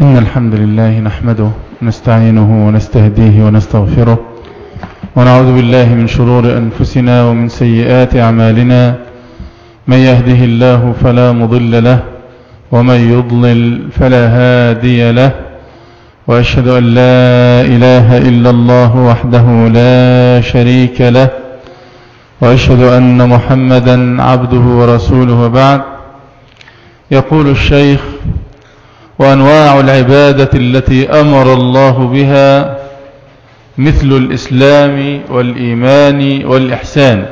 إن الحمد لله نحمده ونستعينه ونستهديه ونستغفره ونعوذ بالله من شرور أنفسنا ومن سيئات أعمالنا. من يهده الله فلا مضل له ومن يضلل فلا هادي له وأشهد أن لا إله إلا الله وحده لا شريك له وأشهد أن محمدا عبده ورسوله وبعد. يقول الشيخ وأنواع العبادة التي أمر الله بها مثل الإسلام والإيمان والإحسان.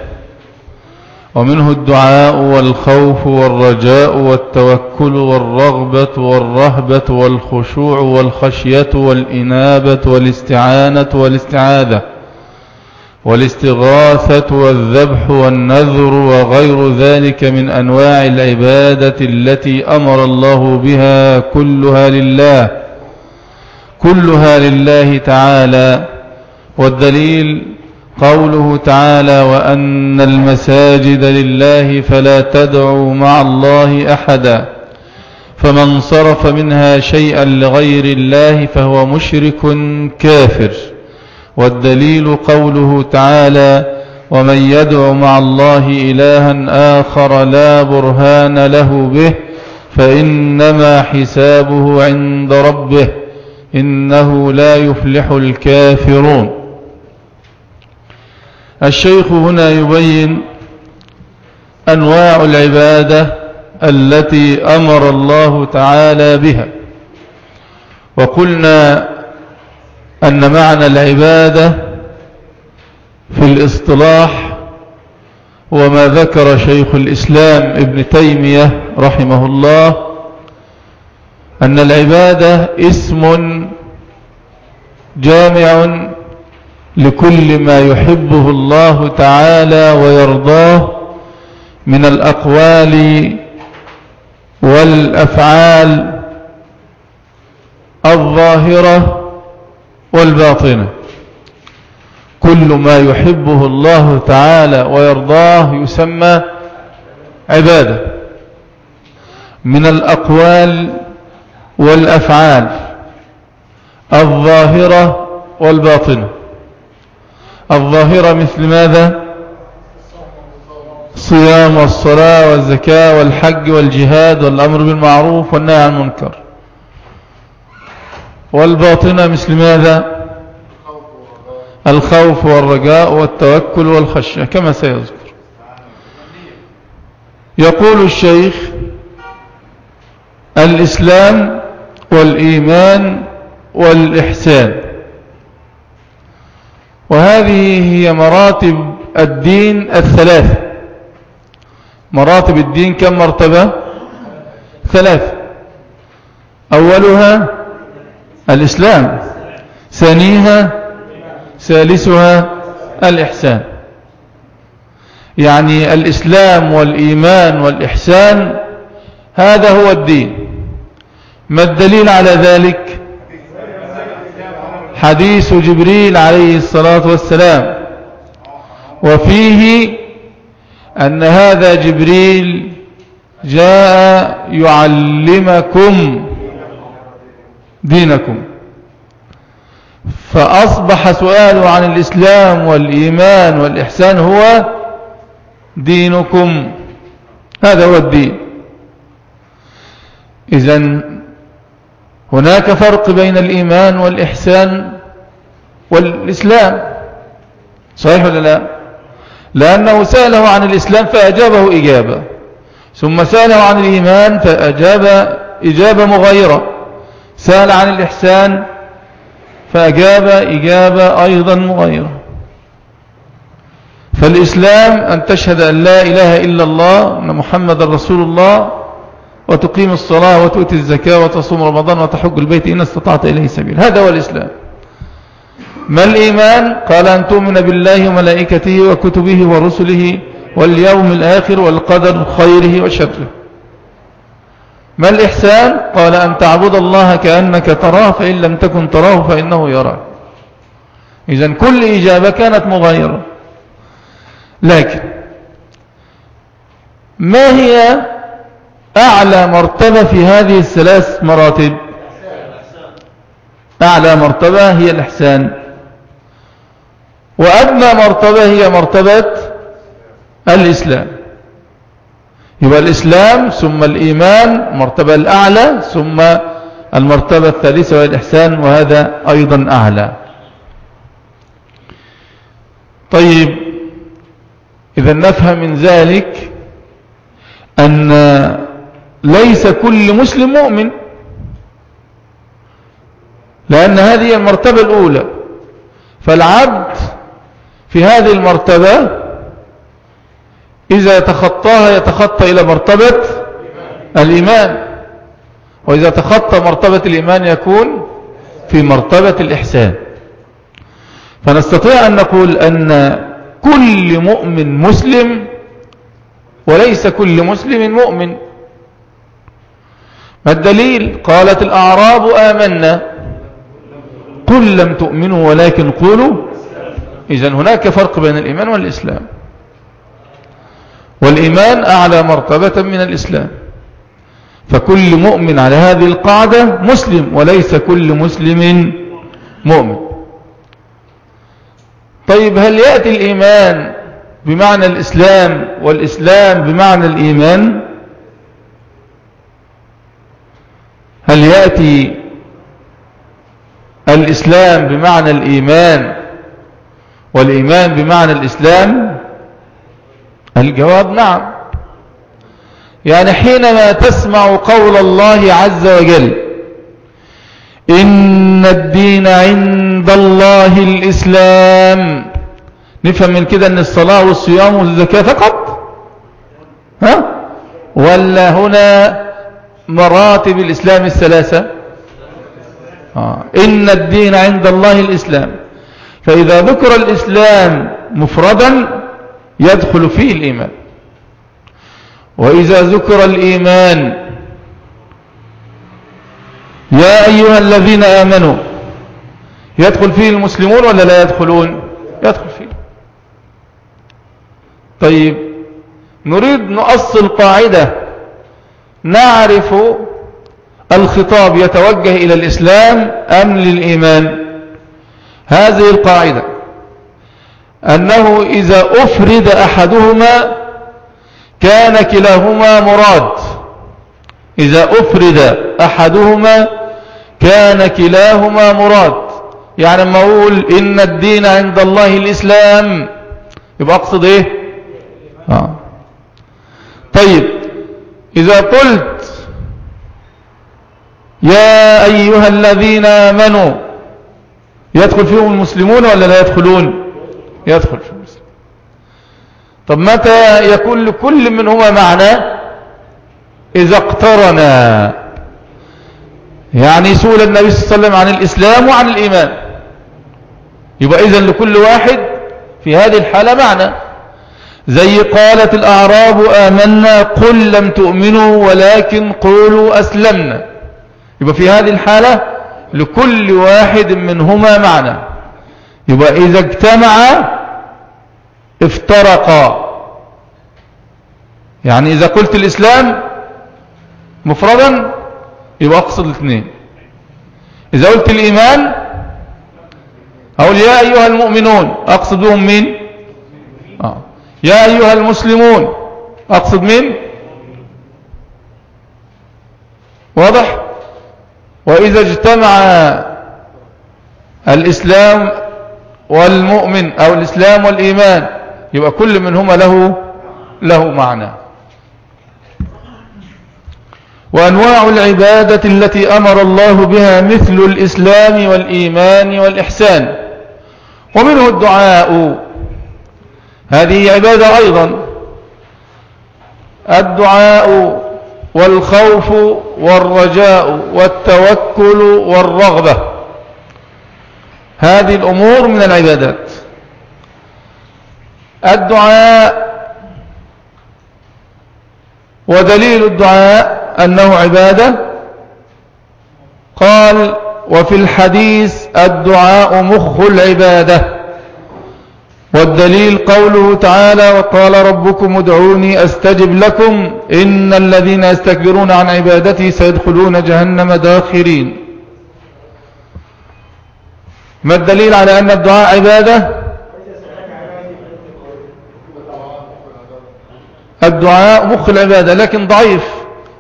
ومنه الدعاء والخوف والرجاء والتوكل والرغبة والرهبة والخشوع والخشية والإنابة والاستعانة والاستعاذة. والاستغاثة والذبح والنذر وغير ذلك من أنواع العبادة التي أمر الله بها كلها لله كلها لله تعالى. والدليل قوله تعالى وأن المساجد لله فلا تدعوا مع الله أحدا فمن صرف منها شيئا لغير الله فهو مشرك كافر. والدليل قوله تعالى ومن يدع مع الله إلها آخر لا برهان له به فإنما حسابه عند ربه إنه لا يفلح الكافرون. الشيخ هنا يبين أنواع العبادة التي أمر الله تعالى بها. وقلنا أن معنى العبادة في الاصطلاح وما ذكر شيخ الإسلام ابن تيمية رحمه الله أن العبادة اسم جامع لكل ما يحبه الله تعالى ويرضاه من الأقوال والأفعال الظاهرة والباطنة كل ما يحبه الله تعالى ويرضاه يسمى عبادة. من الأقوال والأفعال الظاهرة والباطنة. الظاهرة مثل ماذا؟ الصيام والصلاة والزكاة والحج والجهاد والأمر بالمعروف والنهي عن المنكر. والباطنة مثل ماذا؟ الخوف والرجاء والتوكل والخشية كما سيذكر. يقول الشيخ الإسلام والإيمان والإحسان. وهذه هي مراتب الدين الثلاثة مراتب الدين كم مرتبة؟ ثلاثة أولها الإسلام ثانيها ثالثها الإحسان. يعني الإسلام والإيمان والإحسان هذا هو الدين. ما الدليل على ذلك؟ حديث جبريل عليه الصلاة والسلام. وفيه أن هذا جبريل جاء يعلمكم دينكم. فأصبح سؤاله عن الإسلام والإيمان والإحسان هو دينكم. هذا هو الدين. إذا هناك فرق بين الإيمان والإحسان والإسلام. صحيح ولا لا؟ لأنه سأله عن الإسلام فأجابه إجابة. ثم سأله عن الإيمان فأجاب إجابة مغيرة سأل عن الإحسان فأجاب إجابة أيضا مغيرة. فالإسلام أن تشهد أن لا إله إلا الله أن محمد رسول الله وتقيم الصلاة وتؤتي الزكاة وتصوم رمضان وتحج البيت إن استطعت إليه سبيل. هذا هو الإسلام. ما الإيمان؟ قال أن تؤمن بالله وملائكته وكتبه ورسله واليوم الآخر والقدر خيره وشره. ما الإحسان؟ قال أن تعبد الله كأنك تراه فإن لم تكن تراه فإنه يراك. إذا كل إجابة كانت مغايرة. لكن ما هي أعلى مرتبة في هذه الثلاث مراتب؟ أعلى مرتبة هي الإحسان. وأدنى مرتبة هي مرتبة الإسلام. يبقى الإسلام ثم الإيمان مرتبة الأعلى ثم المرتبة الثالثة وهي الإحسان وهذا أيضا أعلى. طيب إذا نفهم من ذلك أن ليس كل مسلم مؤمن لأن هذه المرتبة الأولى فالعبد في هذه المرتبة إذا تخطاها يتخطى إلى مرتبة الإيمان. وإذا تخطى مرتبة الإيمان يكون في مرتبة الإحسان. فنستطيع أن نقول أن كل مؤمن مسلم وليس كل مسلم مؤمن. ما الدليل؟ قالت الأعراب آمنا. قل لم تؤمنوا ولكن قولوا. إذن هناك فرق بين الإيمان والإسلام. والإيمان أعلى مرتبة من الإسلام. فكل مؤمن على هذه القاعدة مسلم وليس كل مسلم مؤمن. طيب هل يأتي الإيمان بمعنى الإسلام والإسلام بمعنى الإيمان؟ هل يأتي الإسلام بمعنى الإيمان والإيمان بمعنى الإسلام؟ الجواب نعم. يعني حينما تسمع قول الله عز وجل إن الدين عند الله الإسلام. نفهم من كده أن الصلاة والصيام والزكاة فقط؟ ها؟ ولا هنا مراتب الإسلام الثلاثة؟ آه. إن الدين عند الله الإسلام. فإذا ذكر الإسلام مفردا يدخل فيه الإيمان. وإذا ذكر الإيمان يا أيها الذين آمنوا يدخل فيه المسلمون ولا لا يدخلون؟ يدخل فيه. طيب نريد نؤصل قاعدة نعرف الخطاب يتوجه إلى الإسلام أم للإيمان؟ هذه القاعدة. أنه إذا أفرد أحدهما كان كلاهما مراد. إذا أفرد أحدهما كان كلاهما مراد. يعني لما أقول إن الدين عند الله الإسلام. يبقى أقصد إيه؟ آه. طيب. إذا قلت يا أيها الذين آمنوا يدخل فيهم المسلمون ولا لا يدخلون؟ يدخل فيهم المسلمون طب متى يكون لكل منهما معنى؟ إذا اقترنا يعني سؤال النبي صلى الله عليه وسلم عن الإسلام وعن الإيمان. يبقى إذن لكل واحد في هذه الحالة معنى. زي قالت الأعراب آمنا قل لم تؤمنوا ولكن قولوا أسلمنا. يبقى في هذه الحالة لكل واحد منهما معنى. يبقى إذا اجتمع افترقا يعني إذا قلت الإسلام مفردا يبقى أقصد الاثنين. إذا قلت الإيمان أقول يا أيها المؤمنون أقصد بهم مين؟ آه. يا أيها المسلمون أقصد مين؟ واضح؟ وإذا اجتمع الإسلام والمؤمن أو الإسلام والإيمان يبقى كل منهما له له معنى. وأنواع العبادة التي أمر الله بها مثل الإسلام والإيمان والإحسان. ومنه الدعاء. هذه عبادة أيضا. الدعاء والخوف والرجاء والتوكل والرغبة. هذه الأمور من العبادات. الدعاء ودليل الدعاء أنه عبادة. قال وفي الحديث الدعاء مخ العبادة. والدليل قوله تعالى وقال ربكم ادعوني أستجب لكم إن الذين يستكبرون عن عبادتي سيدخلون جهنم داخرين. ما الدليل على أن الدعاء عبادة؟ الدعاء مخ العبادة لكن ضعيف.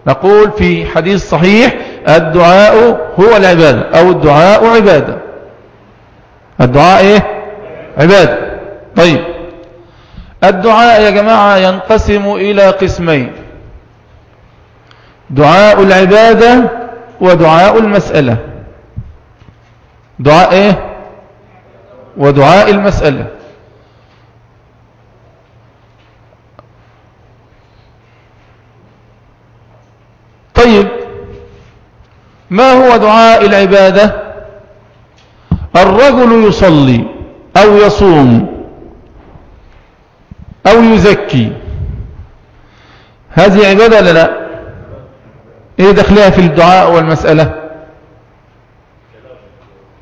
نقول في حديث صحيح الدعاء هو العبادة أو الدعاء عبادة. الدعاء إيه؟ عبادة. طيب. الدعاء يا جماعة ينقسم إلى قسمين. دعاء العبادة ودعاء المسألة. دعاء إيه؟ ودعاء المسألة. طيب ما هو دعاء العبادة؟ الرجل يصلي أو يصوم أو يزكي. هذه عبادة ولا لا؟ إيه دخلها في الدعاء والمسألة؟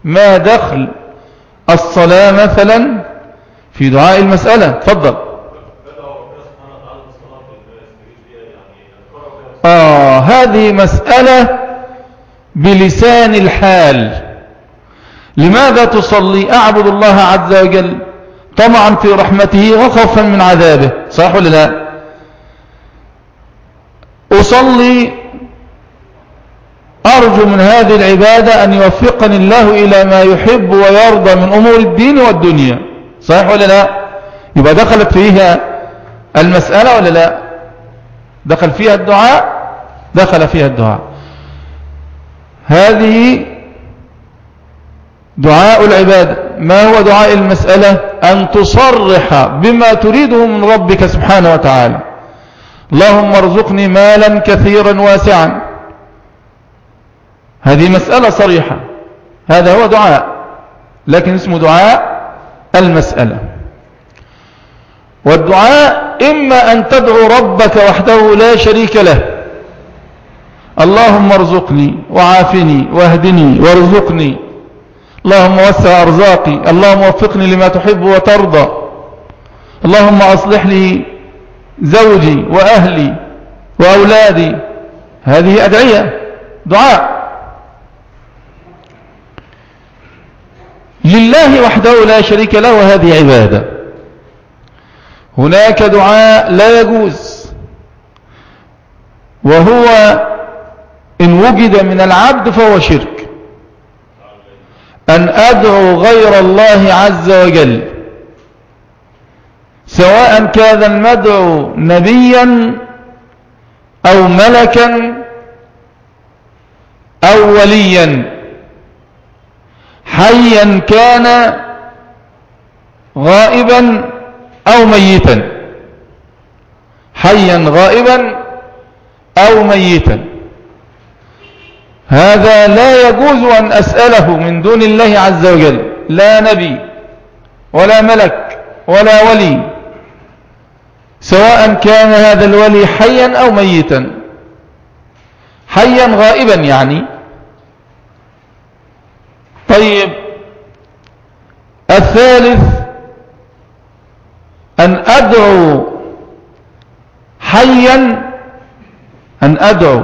ما دخل الصلاة مثلا في دعاء المسألة. تفضل. آه هذه مسألة بلسان الحال. لماذا تصلي؟ أعبد الله عز وجل طمعا في رحمته وخوفا من عذابه. صح ولا لا؟ أصلي أرجو من هذه العبادة أن يوفقني الله إلى ما يحب ويرضى من أمور الدين والدنيا. صحيح ولا لا؟ يبقى دخلت فيها المسألة ولا لا؟ دخل فيها الدعاء؟ دخل فيها الدعاء. هذه دعاء العبادة. ما هو دعاء المسألة؟ أن تصرح بما تريده من ربك سبحانه وتعالى. اللهم ارزقني مالا كثيرا واسعا. هذه مسألة صريحة. هذا هو دعاء لكن اسمه دعاء المسألة. والدعاء إما أن تدعو ربك وحده لا شريك له. اللهم ارزقني وعافني واهدني وارزقني. اللهم وسع أرزاقي. اللهم وفقني لما تحب وترضى. اللهم أصلح لي زوجي وأهلي وأولادي. هذه أدعية دعاء. لله وحده لا شريك له وهذه عبادة. هناك دعاء لا يجوز. وهو إن وجد من العبد فهو شرك. أن أدعو غير الله عز وجل سواء كان المدعو نبيا أو ملكا أو وليا. حيا كان غائبا أو ميتا. حيا غائبا أو ميتا. هذا لا يجوز أن أسأله من دون الله عز وجل. لا نبي ولا ملك ولا ولي. سواء كان هذا الولي حيا أو ميتا. حيا غائبا يعني. طيب الثالث أن أدعو حيا أن أدعو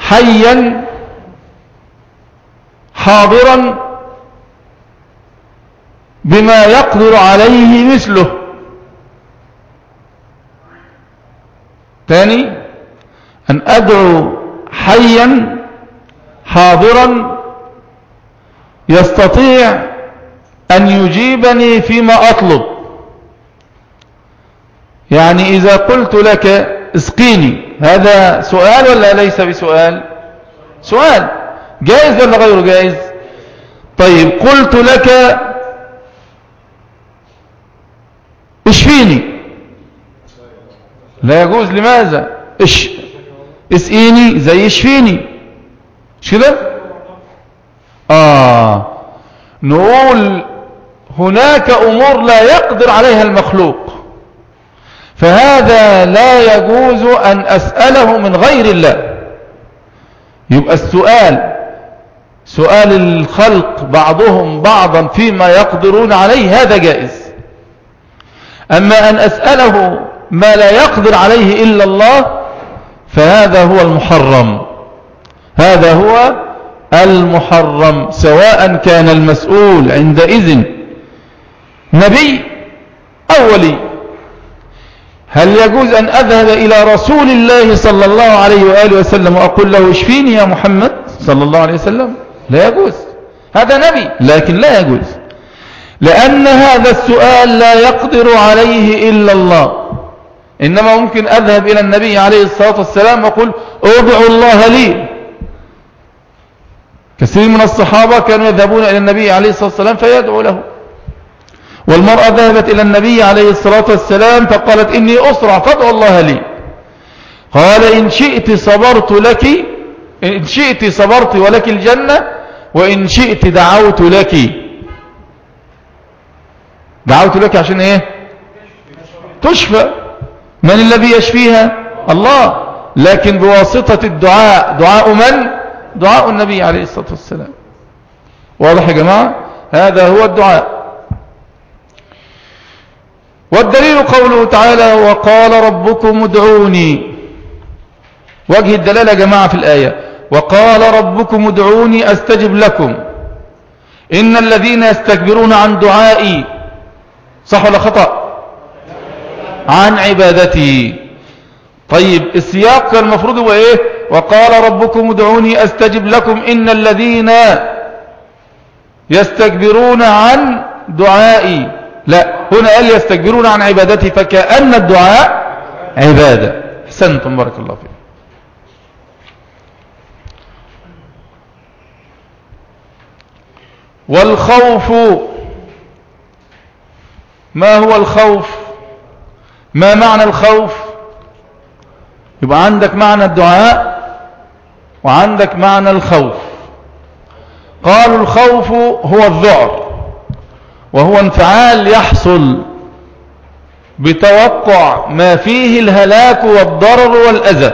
حيا حاضرا بما يقدر عليه مثله. ثاني أن أدعو حيا حاضرا يستطيع أن يجيبني فيما أطلب. يعني إذا قلت لك اسقيني هذا سؤال ولا ليس بسؤال؟ سؤال. جائز ولا غير جائز؟ طيب قلت لك اشفيني. لا يجوز لماذا؟ اش اسقيني زي اشفيني. مش كده؟ آه. نقول هناك أمور لا يقدر عليها المخلوق. فهذا لا يجوز أن أسأله من غير الله. يبقى السؤال سؤال الخلق بعضهم بعضا فيما يقدرون عليه هذا جائز. أما أن أسأله ما لا يقدر عليه إلا الله فهذا هو المحرم. هذا هو المحرم سواء كان المسؤول عندئذ نبي أو ولي. هل يجوز أن أذهب إلى رسول الله صلى الله عليه وآله وسلم وأقول له اشفيني يا محمد صلى الله عليه وسلم؟ لا يجوز. هذا نبي لكن لا يجوز. لأن هذا السؤال لا يقدر عليه إلا الله. إنما ممكن أذهب إلى النبي عليه الصلاة والسلام وأقول ادعوا الله لي. كثير من الصحابة كانوا يذهبون إلى النبي عليه الصلاة والسلام فيدعو له. والمرأة ذهبت إلى النبي عليه الصلاة والسلام فقالت إني أسرع فادعو الله لي. قال إن شئت صبرت لك إن شئت صبرت ولك الجنة وإن شئت دعوت لك. دعوت لك عشان إيه؟ تشفى. من الذي يشفيها؟ الله. لكن بواسطة الدعاء دعاء من؟ دعاء النبي عليه الصلاة والسلام. واضح يا جماعة؟ هذا هو الدعاء. والدليل قوله تعالى وقال ربكم ادعوني. وجه الدلالة يا جماعة في الآية وقال ربكم ادعوني أستجب لكم. إن الذين يستكبرون عن دعائي صح ولا خطأ؟ عن عبادتي. طيب السياق كان المفروض هو إيه؟ وقال ربكم ادعوني أستجب لكم إن الذين يستكبرون عن دعائي. لا هنا قال يستكبرون عن عبادتي فكأن الدعاء عبادة. حسنتم بارك الله فيكم. والخوف ما هو الخوف؟ ما معنى الخوف؟ يبقى عندك معنى الدعاء وعندك معنى الخوف. قالوا الخوف هو الذعر وهو انفعال يحصل بتوقع ما فيه الهلاك والضرر والأذى.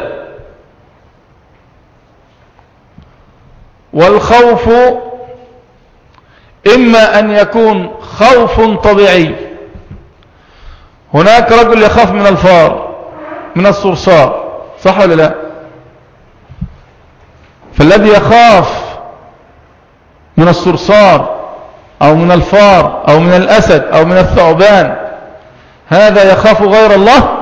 والخوف إما أن يكون خوف طبيعي. هناك رجل يخاف من الفار من الصرصار صح ولا لا؟ فالذي يخاف من الصرصار أو من الفار أو من الأسد أو من الثعبان هذا يخاف غير الله؟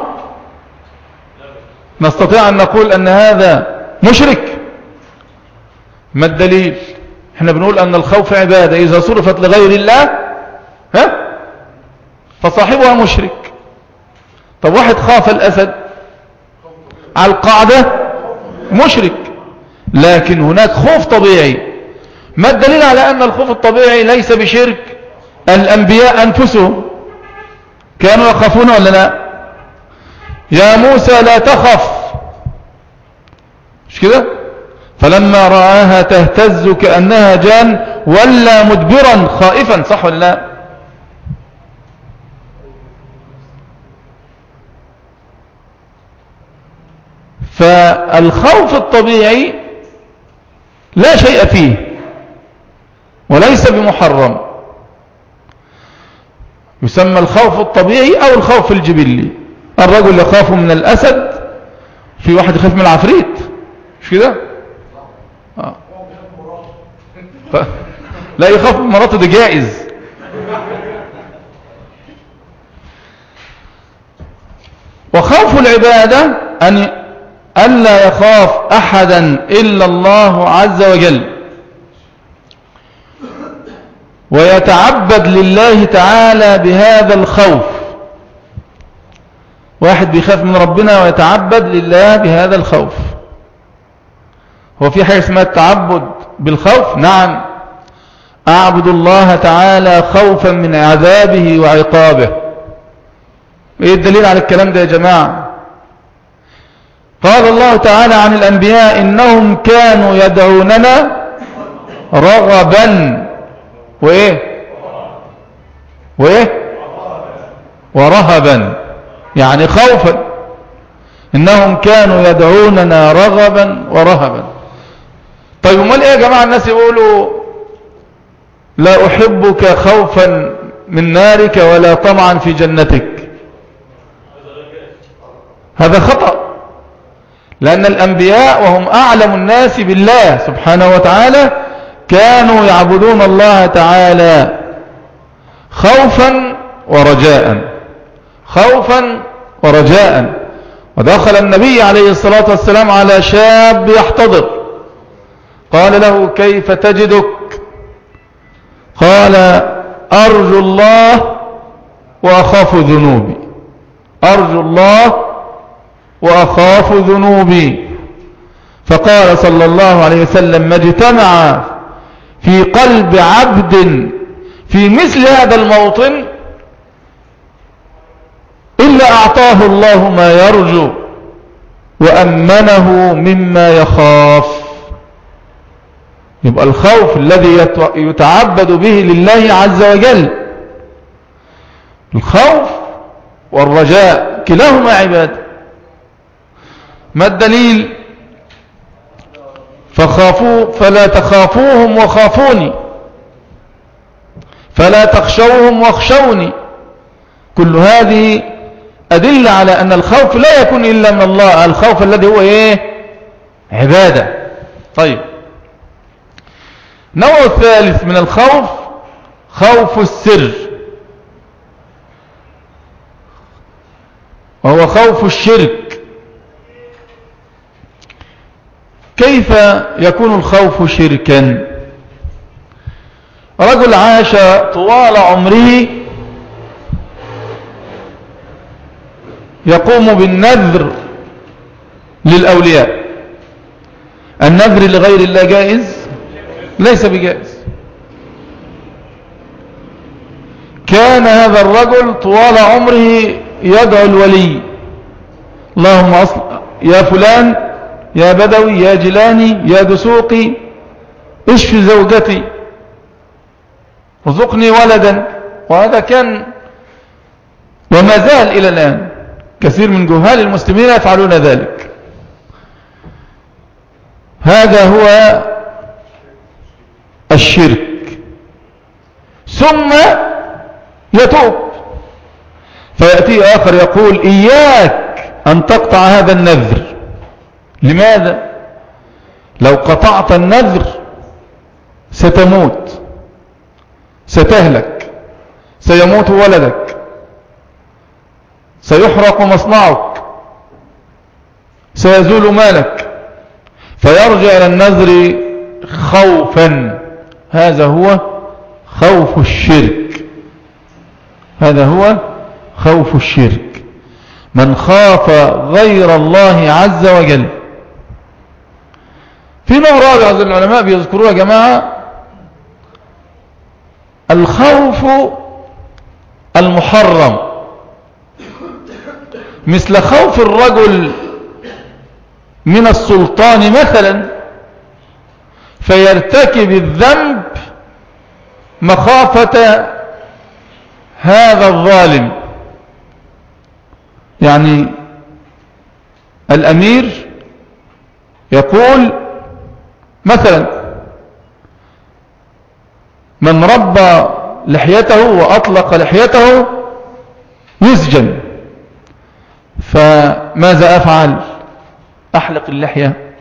نستطيع أن نقول أن هذا مشرك. ما الدليل؟ إحنا بنقول أن الخوف عبادة إذا صرفت لغير الله ها؟ فصاحبها مشرك. طب واحد خاف الأسد على القاعدة مشرك. لكن هناك خوف طبيعي. ما الدليل على أن الخوف الطبيعي ليس بشرك؟ الأنبياء أنفسهم. كانوا يخافون ولا لا؟ يا موسى لا تخف. مش كده؟ فلما رآها تهتز كأنها جان ولا مدبرا خائفا صح ولا لا؟ فالخوف الطبيعي لا شيء فيه وليس بمحرم. يسمى الخوف الطبيعي أو الخوف الجبلي. الرجل يخاف من الأسد في واحد يخاف من العفريت. مش كده؟ آه. ف... لا يخاف من مراته ده جائز. وخوف العبادة أن ألا يخاف أحدا إلا الله عز وجل. ويتعبد لله تعالى بهذا الخوف. واحد بيخاف من ربنا ويتعبد لله بهذا الخوف. هو في حاجة اسمها التعبد بالخوف؟ نعم. أعبد الله تعالى خوفا من عذابه وعقابه. إيه الدليل على الكلام ده يا جماعة؟ قال الله تعالى عن الأنبياء إنهم كانوا يدعوننا رغبا. وإيه؟ وإيه؟ ورهبا. يعني خوفا. إنهم كانوا يدعوننا رغبا ورهبا. طيب أمال إيه يا جماعة الناس يقولوا لا أحبك خوفا من نارك ولا طمعا في جنتك؟ هذا خطأ. لأن الأنبياء وهم أعلم الناس بالله سبحانه وتعالى كانوا يعبدون الله تعالى خوفا ورجاء. خوفا ورجاء. ودخل النبي عليه الصلاة والسلام على شاب يحتضر. قال له كيف تجدك؟ قال أرجو الله وأخاف ذنوبي. أرجو الله وأخاف ذنوبي. فقال صلى الله عليه وسلم ما اجتمع في قلب عبد في مثل هذا الموطن إلا أعطاه الله ما يرجو وأمنه مما يخاف. يبقى الخوف الذي يتعبد به لله عز وجل. الخوف والرجاء كلاهما عباد ما الدليل؟ فخافوا فلا تخافوهم وخافوني. فلا تخشوهم واخشوني. كل هذه أدلة على أن الخوف لا يكون إلا من الله. الخوف الذي هو إيه؟ عبادة. طيب. نوع الثالث من الخوف خوف السر. وهو خوف الشرك. كيف يكون الخوف شركا؟ رجل عاش طوال عمره يقوم بالنذر للأولياء. النذر لغير الله جائز؟ ليس بجائز. كان هذا الرجل طوال عمره يدعو الولي. اللهم أصل يا فلان يا بدوي يا جلاني يا دسوقي اشف زوجتي؟ رزقني ولدا. وهذا كان وما زال إلى الآن. كثير من جهال المسلمين يفعلون ذلك. هذا هو الشرك. ثم يتوب. فيأتي آخر يقول إياك أن تقطع هذا النذر. لماذا؟ لو قطعت النذر ستموت ستهلك سيموت ولدك سيحرق مصنعك سيزول مالك. فيرجع إلى النذر خوفا. هذا هو خوف الشرك. هذا هو خوف الشرك. من خاف غير الله عز وجل في نوع رابع العلماء بيذكروه يا جماعة. الخوف المحرم. مثل خوف الرجل من السلطان مثلا فيرتكب الذنب مخافة هذا الظالم. يعني الأمير يقول مثلا من ربى لحيته وأطلق لحيته يسجن فماذا أفعل؟ أحلق اللحية.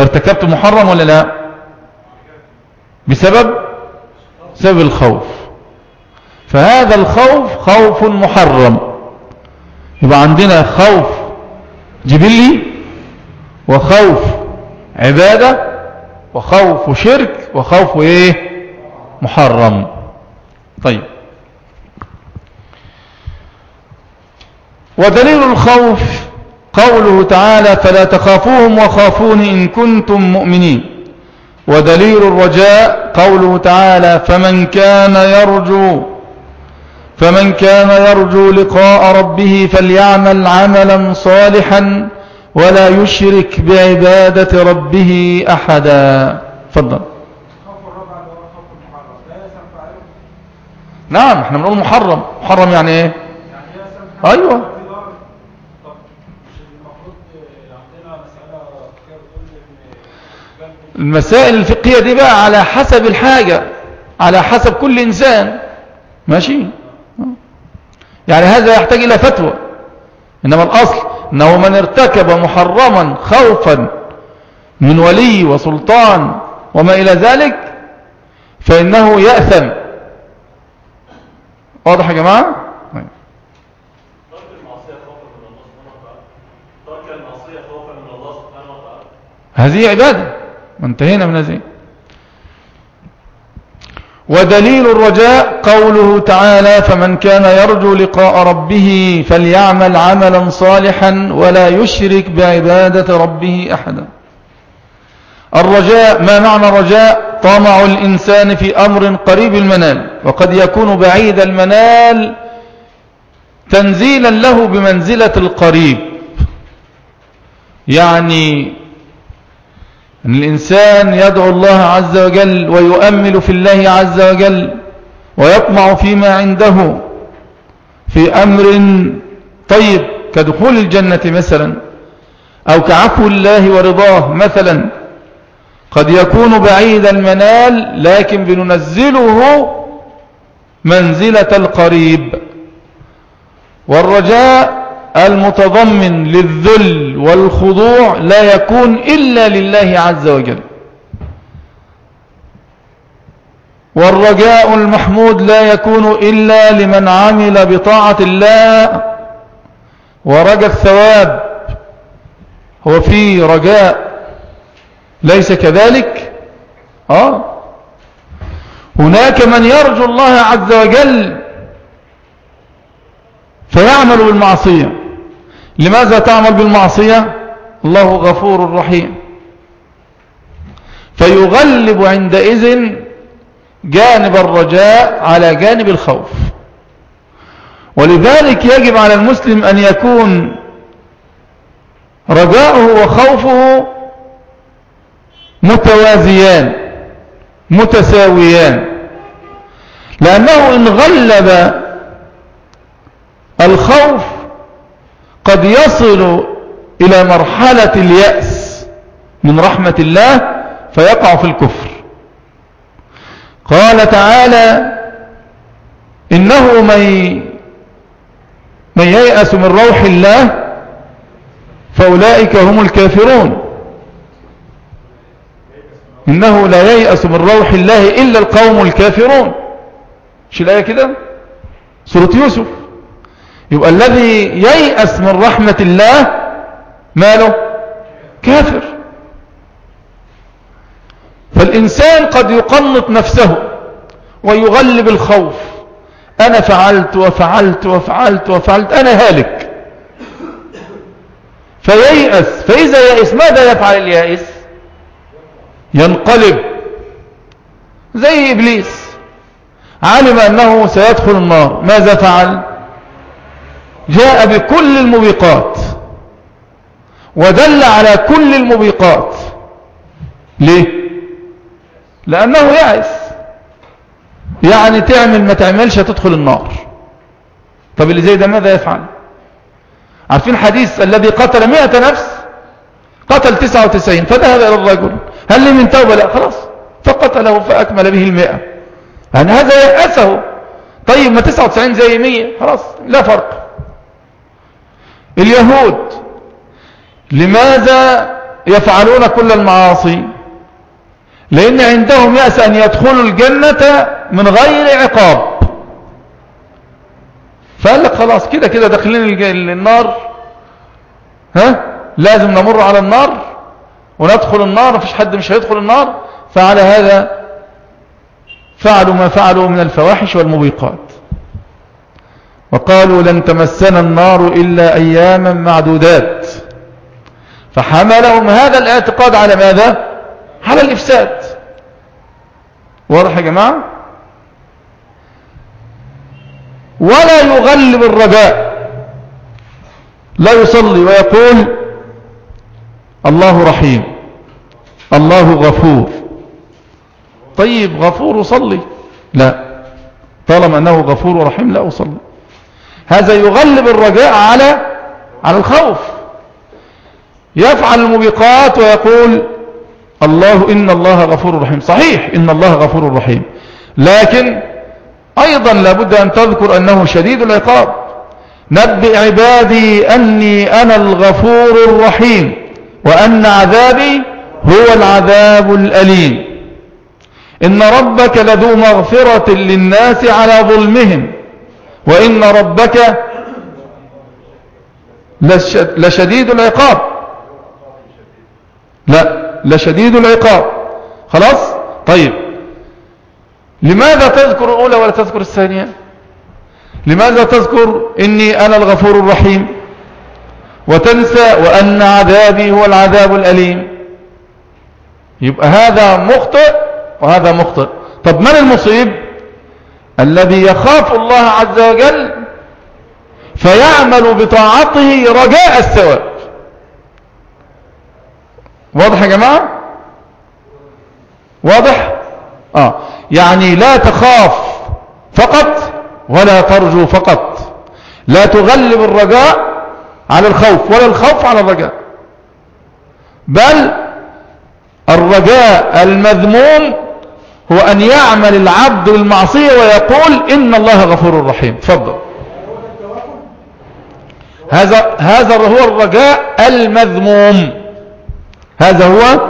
ارتكبت محرم ولا لا؟ بسبب؟ سبب الخوف. فهذا الخوف خوف محرم. يبقى عندنا خوف جبلي وخوف عبادة وخوف شرك وخوف إيه؟ محرم. طيب. ودليل الخوف قوله تعالى فلا تخافوهم وخافون إن كنتم مؤمنين. ودليل الرجاء قوله تعالى فمن كان يرجو فمن كان يرجو لقاء ربه فليعمل عملا صالحا ولا يشرك بعبادة ربه أحدا. فضل نعم إحنا بنقول محرم. محرم يعني إيه؟ أيوه. المسائل الفقهية دي بقى على حسب الحاجة على حسب كل إنسان. ماشي؟ يعني هذا يحتاج إلى فتوى. إنما الأصل أنه من ارتكب محرما خوفا من ولي وسلطان وما إلى ذلك فإنه يأثم. واضح يا جماعة؟ هذه عبادة. ما انتهينا من هذه. ودليل الرجاء قوله تعالى فمن كان يرجو لقاء ربه فليعمل عملا صالحا ولا يشرك بعبادة ربه أحدا. الرجاء ما معنى الرجاء؟ طمع الإنسان في أمر قريب المنال وقد يكون بعيد المنال تنزيلا له بمنزلة القريب. يعني أن الإنسان يدعو الله عز وجل ويؤمل في الله عز وجل ويطمع فيما عنده في أمر طيب كدخول الجنة مثلا أو كعفو الله ورضاه مثلا. قد يكون بعيد المنال لكن بننزله منزلة القريب. والرجاء المتضمن للذل والخضوع لا يكون إلا لله عز وجل. والرجاء المحمود لا يكون إلا لمن عمل بطاعة الله ورجى الثواب. هو في رجاء. ليس كذلك؟ آه. هناك من يرجو الله عز وجل فيعمل بالمعصية. لماذا تعمل بالمعصية؟ الله غفور رحيم. فيغلب عندئذ جانب الرجاء على جانب الخوف. ولذلك يجب على المسلم أن يكون رجاؤه وخوفه متوازيان متساويان. لأنه إن غلب الخوف قد يصل إلى مرحلة اليأس من رحمة الله فيقع في الكفر. قال تعالى إنه من من ييأس من روح الله فأولئك هم الكافرون. إنه لا ييأس من روح الله إلا القوم الكافرون. شو الآية كده؟ سورة يوسف. يبقى الذي ييأس من رحمة الله ماله؟ كافر. فالإنسان قد يقنط نفسه ويغلب الخوف. أنا فعلت وفعلت وفعلت وفعلت أنا هالك. فييأس فإذا يأس ماذا يفعل اليائس؟ ينقلب. زي إبليس. علم أنه سيدخل النار. ماذا فعل؟ جاء بكل المبيقات ودل على كل المبيقات ليه؟ لأنه يعس يعني تعمل ما تعملش هتدخل النار. طب اللي زي ده ماذا يفعل؟ عارفين حديث الذي قتل مئة نفس؟ قتل تسعة وتسعين فذهب إلى الرجل هل لي من توبة؟ لا خلاص. فقتله فأكمل به المئة. يعني هذا يأسه. طيب ما تسعة وتسعين زي مية؟ خلاص لا فرق. اليهود. لماذا يفعلون كل المعاصي؟ لأن عندهم يأس أن يدخلوا الجنة من غير عقاب. فقال لك خلاص كده كده داخلين النار. ها؟ لازم نمر على النار وندخل النار. مفيش حد مش هيدخل النار. فعلى هذا فعلوا ما فعلوا من الفواحش والمبيقات. وقالوا لن تمسنا النار إلا أياما معدودات. فحملهم هذا الاعتقاد على ماذا؟ على الإفساد. واضح يا جماعة؟ ولا يغلب الرجاء. لا يصلي ويقول الله رحيم الله غفور. طيب غفور صلي. لا طالما أنه غفور ورحيم لا أصلي. هذا يغلب الرجاء على على الخوف. يفعل المبيقات ويقول الله إن الله غفور رحيم. صحيح إن الله غفور رحيم. لكن أيضا لابد أن تذكر أنه شديد العقاب. نبئ عبادي أني أنا الغفور الرحيم وأن عذابي هو العذاب الأليم. إن ربك لذو مغفرة للناس على ظلمهم. وإن ربك لشديد العقاب. لا لشديد العقاب. خلاص؟ طيب. لماذا تذكر الأولى ولا تذكر الثانية؟ لماذا تذكر إني أنا الغفور الرحيم؟ وتنسى وأن عذابي هو العذاب الأليم. يبقى هذا مخطئ وهذا مخطئ. طب من المصيب؟ الذي يخاف الله عز وجل فيعمل بطاعته رجاء الثواب. واضح يا جماعة؟ واضح؟ آه. يعني لا تخاف فقط ولا ترجو فقط. لا تغلب الرجاء على الخوف ولا الخوف على الرجاء. بل الرجاء المذموم هو أن يعمل العبد المعصية ويقول إن الله غفور رحيم. تفضل. هذا هذا هو الرجاء المذموم. هذا هو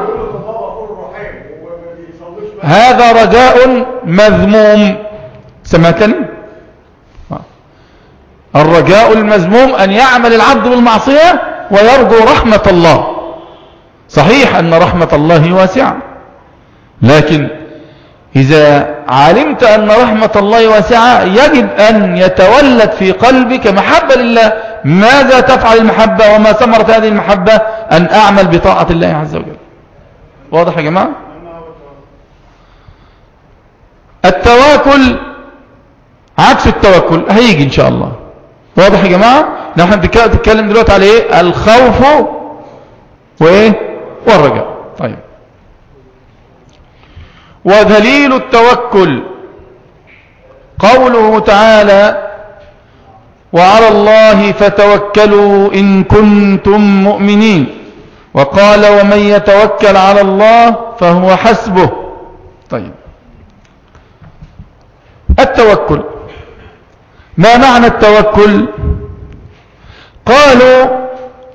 هذا رجاء مذموم. سمعتني الرجاء المذموم أن يعمل العبد بالمعصية ويرجو رحمة الله. صحيح أن رحمة الله واسعة. لكن إذا علمت أن رحمة الله واسعة يجب أن يتولد في قلبك محبة لله. ماذا تفعل المحبة وما ثمرة هذه المحبة؟ أن أعمل بطاعة الله عز وجل. واضح يا جماعة؟ التواكل عكس التوكل. هيجي إن شاء الله. واضح يا جماعة؟ نحن نتكلم دلوقتي على إيه؟ الخوف وايه والرجاء. طيب. ودليل التوكل. قوله تعالى وعلى الله فتوكلوا إن كنتم مؤمنين وقال ومن يتوكل على الله فهو حسبه طيب. التوكل. ما معنى التوكل؟ قالوا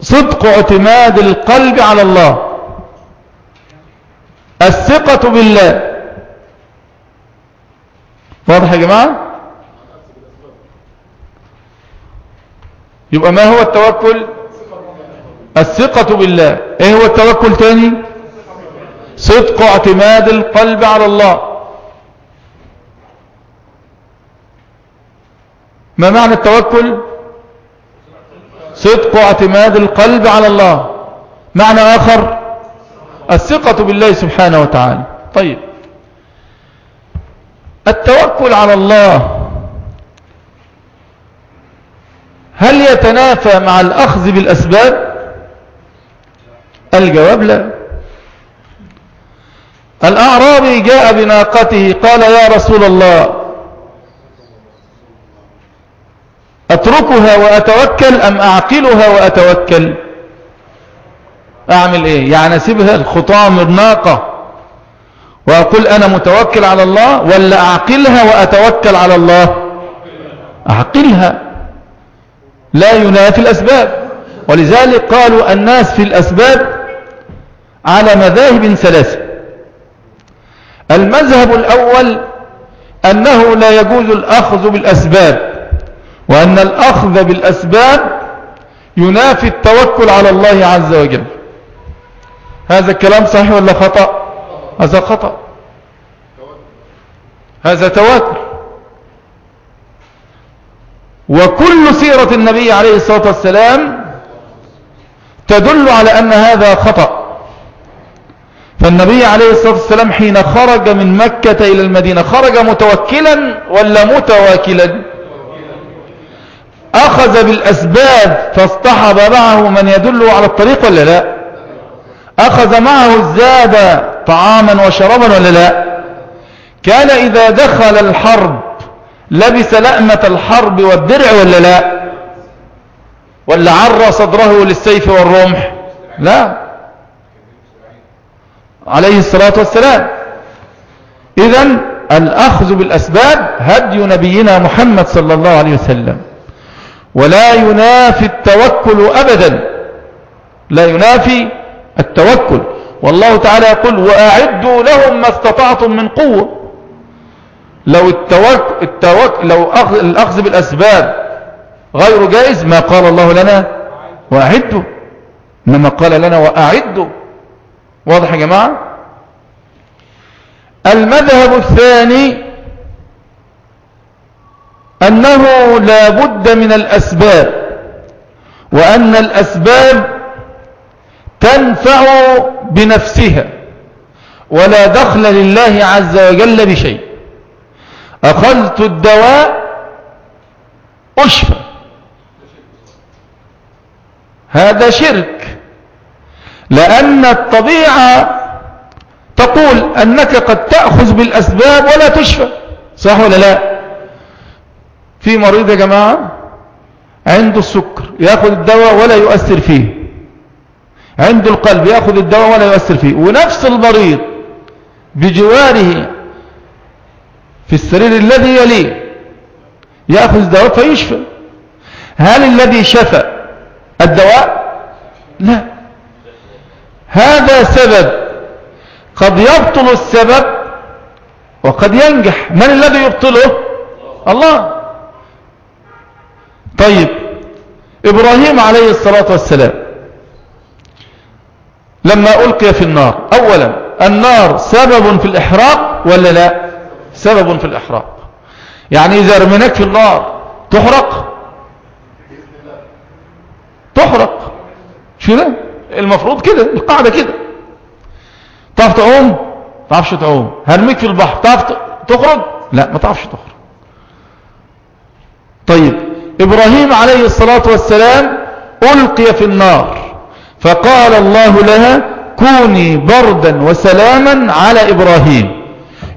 صدق اعتماد القلب على الله. الثقة بالله. واضح يا جماعة؟ يبقى ما هو التوكل؟ الثقة بالله. إيه هو التوكل تاني؟ صدق اعتماد القلب على الله. ما معنى التوكل؟ صدق اعتماد القلب على الله. معنى آخر؟ الثقة بالله سبحانه وتعالى. طيب. التوكل على الله. هل يتنافى مع الأخذ بالأسباب؟ الجواب لا. الأعرابي جاء بناقته قال يا رسول الله أتركها وأتوكل أم أعقلها وأتوكل؟ أعمل إيه؟ يعني أسيبها الخطام الناقة. وأقول أنا متوكل على الله ولا أعقلها وأتوكل على الله؟ أعقلها. لا ينافي الأسباب. ولذلك قالوا الناس في الأسباب على مذاهب ثلاثة المذهب الأول أنه لا يجوز الأخذ بالأسباب وأن الأخذ بالأسباب ينافي التوكل على الله عز وجل. هذا الكلام صحيح ولا خطأ؟ هذا خطأ. هذا تواتر. وكل سيرة النبي عليه الصلاة والسلام تدل على أن هذا خطأ. فالنبي عليه الصلاة والسلام حين خرج من مكة إلى المدينة خرج متوكلا ولا متواكلا؟ أخذ بالأسباب فاصطحب معه من يدله على الطريق ولا لا؟ أخذ معه الزاد طعاما وشرابا ولا لا؟ كان إذا دخل الحرب لبس لأمة الحرب والدرع ولا لا؟ ولا عرى صدره للسيف والرمح؟ لا. عليه الصلاة والسلام. إذا الأخذ بالأسباب هدي نبينا محمد صلى الله عليه وسلم. ولا ينافي التوكل أبدا. لا ينافي التوكل. والله تعالى يقول وأعدوا لهم ما استطعتم من قوة. لو التوك التوك لو أخذ الأخذ بالأسباب غير جائز ما قال الله لنا وأعدوا. إنما قال لنا وأعدوا. واضح يا جماعة؟ المذهب الثاني أنه لا بد من الأسباب وأن الأسباب تنفع بنفسها ولا دخل لله عز وجل بشيء. أخذت الدواء أشفى. هذا شرك. لأن الطبيعة تقول أنك قد تأخذ بالأسباب ولا تشفى. صح ولا لا؟ في مريض يا جماعة عنده السكر يأخذ الدواء ولا يؤثر فيه. عنده القلب يأخذ الدواء ولا يؤثر فيه. ونفس المريض بجواره في السرير الذي يليه يأخذ الدواء فيشفى. هل الذي شفى الدواء؟ لا. هذا سبب قد يبطل السبب وقد ينجح. من الذي يبطله؟ الله. طيب إبراهيم عليه الصلاة والسلام لما ألقي في النار. أولا النار سبب في الإحراق ولا لا؟ سبب في الإحراق. يعني إذا رميناك في النار تحرق؟ تحرق. شو ده المفروض كده القاعدة كده. تعرف تعوم؟ تعرفش تعوم. هرميك في البحر تعرف تخرج؟ لا ما تعرفش تخرج. طيب إبراهيم عليه الصلاة والسلام ألقي في النار. فقال الله لها كوني بردا وسلاما على إبراهيم.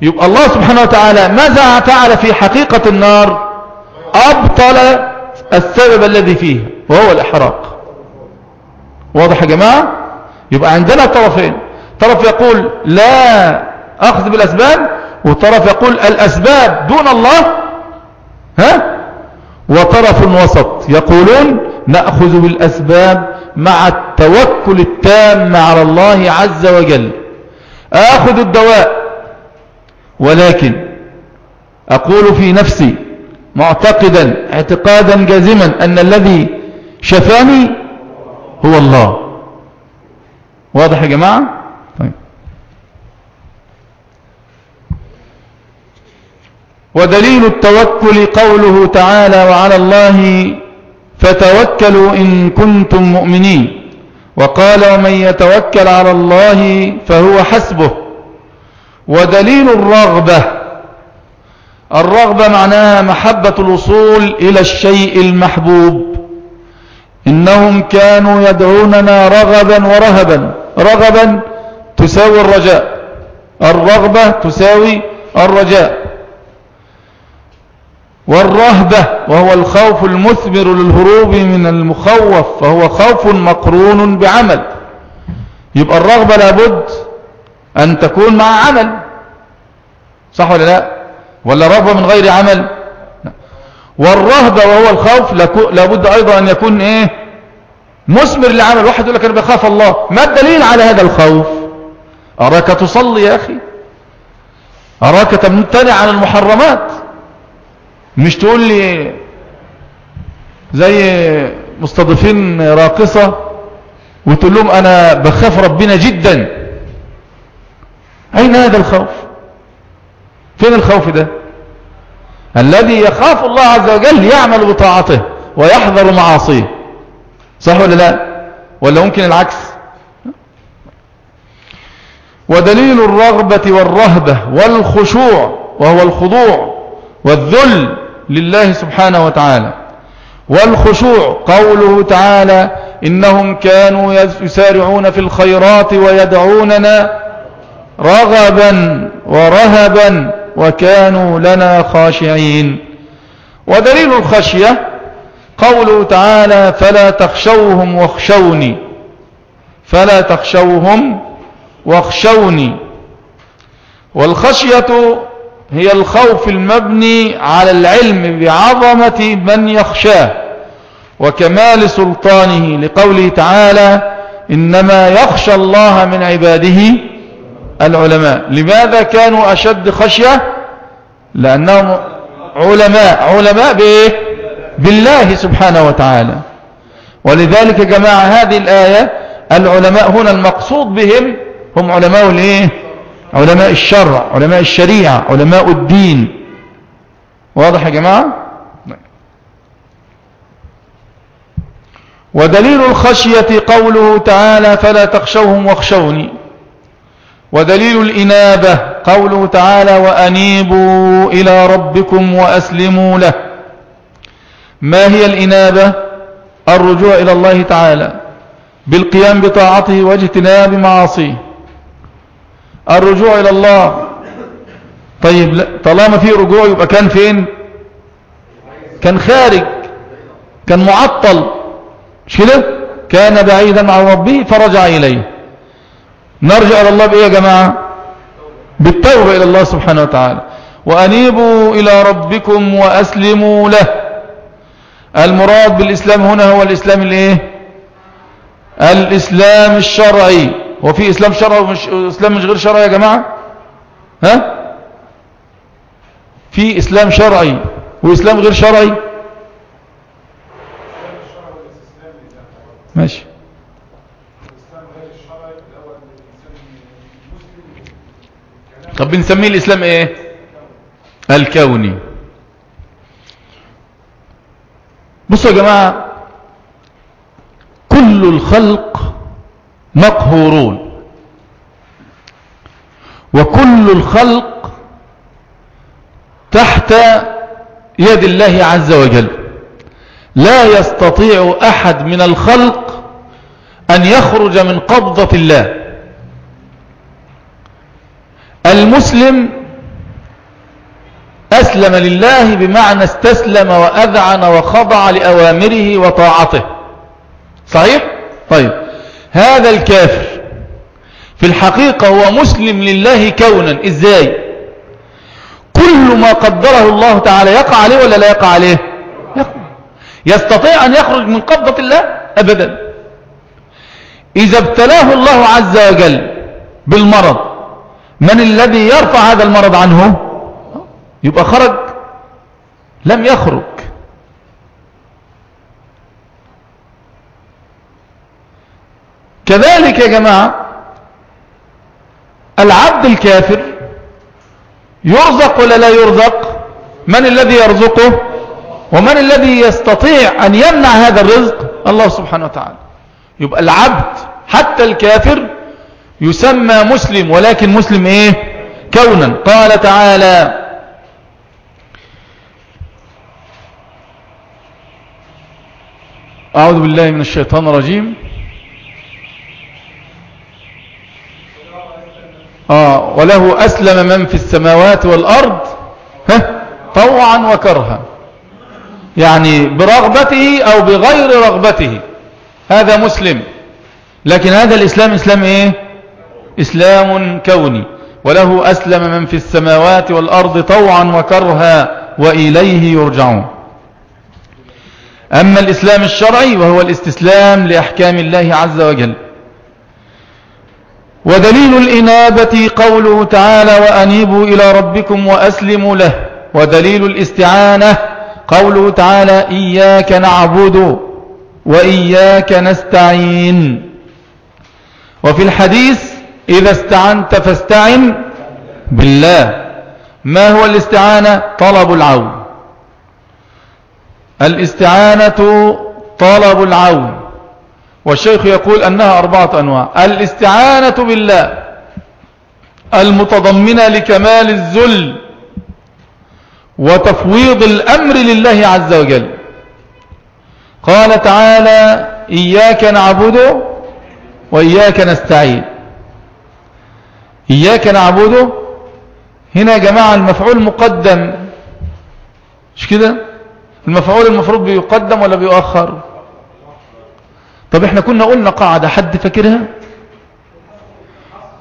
يبقى الله سبحانه وتعالى ماذا فعل في حقيقة النار أبطل السبب الذي فيه وهو الإحراق. واضح يا جماعة؟ يبقى عندنا طرفين. طرف يقول لا أخذ بالأسباب وطرف يقول الأسباب دون الله. ها؟ وطرف وسط يقولون نأخذ بالأسباب مع التوكل التام على الله عز وجل. آخذ الدواء. ولكن أقول في نفسي معتقدا اعتقادا جازما أن الذي شفاني هو الله. واضح يا جماعة؟ طيب. ودليل التوكل قوله تعالى وعلى الله فتوكلوا إن كنتم مؤمنين. وقال ومن يتوكل على الله فهو حسبه. ودليل الرغبة. الرغبة معناها محبة الوصول إلى الشيء المحبوب. إنهم كانوا يدعوننا رغبا ورهبا. رغبا تساوي الرجاء. الرغبة تساوي الرجاء. والرهبة وهو الخوف المثمر للهروب من المخوف فهو خوف مقرون بعمل. يبقى الرغبة لابد أن تكون مع عمل. صح ولا لا؟ ولا رغبة من غير عمل؟ والرهبة وهو الخوف لابد أيضا أن يكون إيه؟ مثمر لعمل. واحد يقول لك أنا بخاف الله. ما الدليل على هذا الخوف؟ أراك تصلي يا أخي؟ أراك تمتنع عن المحرمات؟ مش تقول لي زي مستضيفين راقصة وتقول لهم أنا بخاف ربنا جدا. أين هذا الخوف؟ فين الخوف ده؟ الذي يخاف الله عز وجل يعمل بطاعته ويحذر معاصيه. صح ولا لا؟ ولا ممكن العكس؟ ودليل الرغبة والرهبة والخشوع وهو الخضوع والذل لله سبحانه وتعالى. والخشوع قوله تعالى إنهم كانوا يسارعون في الخيرات ويدعوننا رغبا ورهبا وكانوا لنا خاشعين. ودليل الخشية قوله تعالى فلا تخشوهم واخشوني. فلا تخشوهم واخشوني. والخشية هي الخوف المبني على العلم بعظمة من يخشاه وكمال سلطانه لقوله تعالى إنما يخشى الله من عباده العلماء. لماذا كانوا أشد خشية؟ لأنهم علماء. علماء بإيه بالله سبحانه وتعالى. ولذلك جماعة هذه الآية العلماء هنا المقصود بهم هم علماء الايه علماء الشرع علماء الشريعة علماء الدين. واضح يا جماعة؟ ودليل الخشية قوله تعالى فلا تخشوهم واخشوني. ودليل الإنابة قوله تعالى وأنيبوا إلى ربكم وأسلموا له. ما هي الإنابة؟ الرجوع إلى الله تعالى بالقيام بطاعته واجتناب معاصيه. الرجوع إلى الله. طيب طالما في رجوع يبقى كان فين؟ كان خارج كان معطل. مش كده؟ كان بعيدا عن ربه فرجع إليه. نرجع إلى الله بإيه يا جماعة؟ بالتوبة إلى الله سبحانه وتعالى. وأنيبوا إلى ربكم وأسلموا له. المراد بالإسلام هنا هو الإسلام الإيه؟ الإسلام الشرعي. وفي إسلام شرعي ومش إسلام مش غير شرعي يا جماعة؟ ها؟ في إسلام شرعي وإسلام غير شرعي؟ ماشي. طب بنسميه الإسلام إيه؟ الكوني. بصوا يا جماعة كل الخلق مقهورون. وكل الخلق تحت يد الله عز وجل. لا يستطيع أحد من الخلق أن يخرج من قبضة الله. المسلم أسلم لله بمعنى استسلم وأذعن وخضع لأوامره وطاعته. صحيح؟ طيب. هذا الكافر. في الحقيقة هو مسلم لله كونا. إزاي؟ كل ما قدره الله تعالى يقع عليه ولا لا يقع عليه؟ يقع. يستطيع أن يخرج من قبضة الله؟ أبدا. إذا ابتلاه الله عز وجل بالمرض من الذي يرفع هذا المرض عنه؟ يبقى خرج. لم يخرج. كذلك يا جماعة العبد الكافر يرزق ولا لا يرزق؟ من الذي يرزقه؟ ومن الذي يستطيع أن يمنع هذا الرزق؟ الله سبحانه وتعالى. يبقى العبد حتى الكافر يسمى مسلم ولكن مسلم إيه؟ كونا. قال تعالى أعوذ بالله من الشيطان الرجيم. آه وله أسلم من في السماوات والأرض ها طوعا وكرها. يعني برغبته أو بغير رغبته. هذا مسلم. لكن هذا الإسلام إسلام إيه؟ إسلام كوني. وله أسلم من في السماوات والأرض طوعا وكرها وإليه يرجعون. أما الإسلام الشرعي وهو الاستسلام لأحكام الله عز وجل. ودليل الإنابة قوله تعالى وأنيبوا إلى ربكم وأسلموا له. ودليل الاستعانة قوله تعالى إياك نعبد وإياك نستعين. وفي الحديث إذا استعنت فاستعن بالله. ما هو الاستعانة؟ طلب العون. الاستعانة طلب العون. والشيخ يقول أنها أربعة أنواع. الاستعانة بالله المتضمنة لكمال الذل وتفويض الأمر لله عز وجل. قال تعالى إياك نعبد وإياك نستعين. إياك نعبد. هنا يا جماعة المفعول مقدم. مش كده؟ المفعول المفروض بيقدم ولا بيؤخر؟ طب إحنا كنا قلنا قاعدة حد فاكرها؟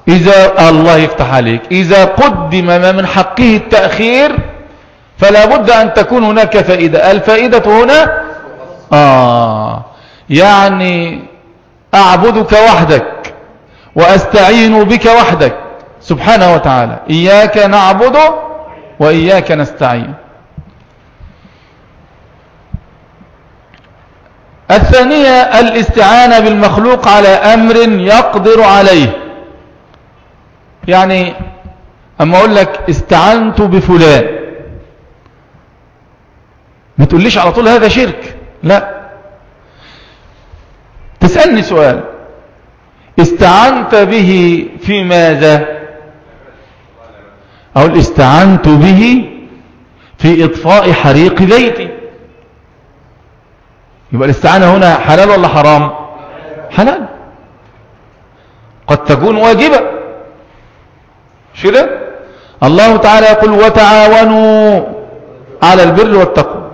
إذا الله يفتح عليك إذا قدم ما من حقه التأخير فلا بد أن تكون هناك فائدة. الفائدة هنا؟ آه. يعني أعبدك وحدك وأستعين بك وحدك. سبحانه وتعالى. إياك نعبد وإياك نستعين. الثانية الاستعانة بالمخلوق على أمر يقدر عليه. يعني أما أقول لك استعنت بفلان. ما تقوليش على طول هذا شرك. لا. تسألني سؤال. استعنت به في ماذا؟ أقول استعنت به في إطفاء حريق بيتي. يبقى الاستعانة هنا حلال ولا حرام؟ حلال. قد تكون واجبة. شده الله تعالى يقول وتعاونوا على البر والتقوى.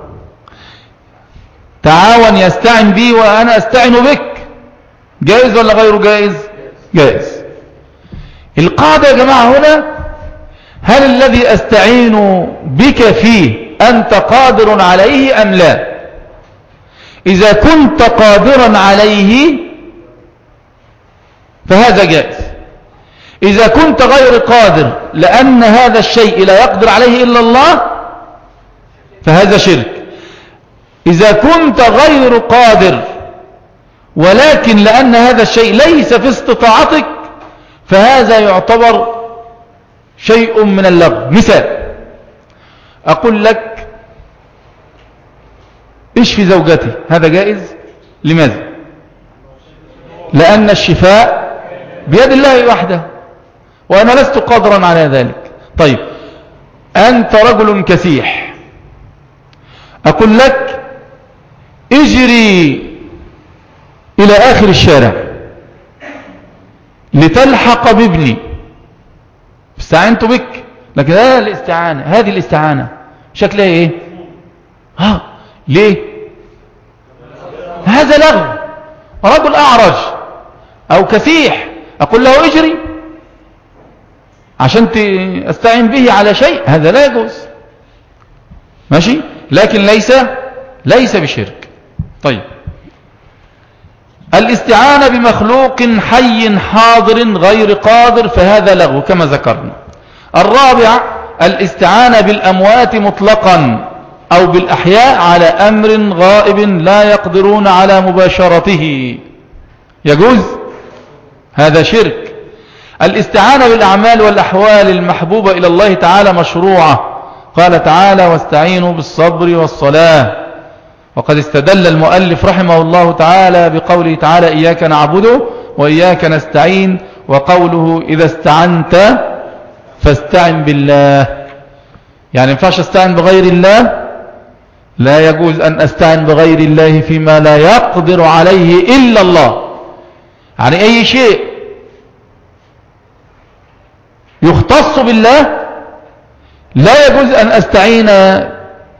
تعاون يستعن بي وأنا أستعن بك. جائز ولا غير جائز؟ جائز. القاعدة يا جماعة هنا هل الذي أستعين بك فيه أنت قادر عليه أم لا؟ إذا كنت قادرا عليه فهذا جائز. إذا كنت غير قادر لأن هذا الشيء لا يقدر عليه إلا الله فهذا شرك. إذا كنت غير قادر ولكن لأن هذا الشيء ليس في استطاعتك فهذا يعتبر شيء من اللغو. مثال أقول لك اشفي زوجتي؟ هذا جائز؟ لماذا؟ لأن الشفاء بيد الله وحده وأنا لست قادرا على ذلك. طيب أنت رجل كسيح. أقول لك اجري إلى آخر الشارع لتلحق بابني. استعنت بك؟ لكن هذه الاستعانة هذه الاستعانة. شكلها إيه؟ ها ليه؟ هذا لغو رجل أعرج أو كسيح أقول له اجري عشان أستعين به على شيء هذا لا يجوز. ماشي؟ لكن ليس ليس بشرك. طيب. الاستعانة بمخلوق حي حاضر غير قادر فهذا لغو كما ذكرنا. الرابع الاستعانة بالأموات مطلقا. أو بالأحياء على أمر غائب لا يقدرون على مباشرته. يجوز؟ هذا شرك. الاستعانة بالأعمال والأحوال المحبوبة إلى الله تعالى مشروعة. قال تعالى واستعينوا بالصبر والصلاة وقد استدل المؤلف رحمه الله تعالى بقوله تعالى إياك نعبد وإياك نستعين وقوله إذا استعنت فاستعن بالله يعني ينفعش أستعن بغير الله؟ لا يجوز أن أستعن بغير الله فيما لا يقدر عليه إلا الله. يعني أي شيء يختص بالله لا يجوز أن أستعين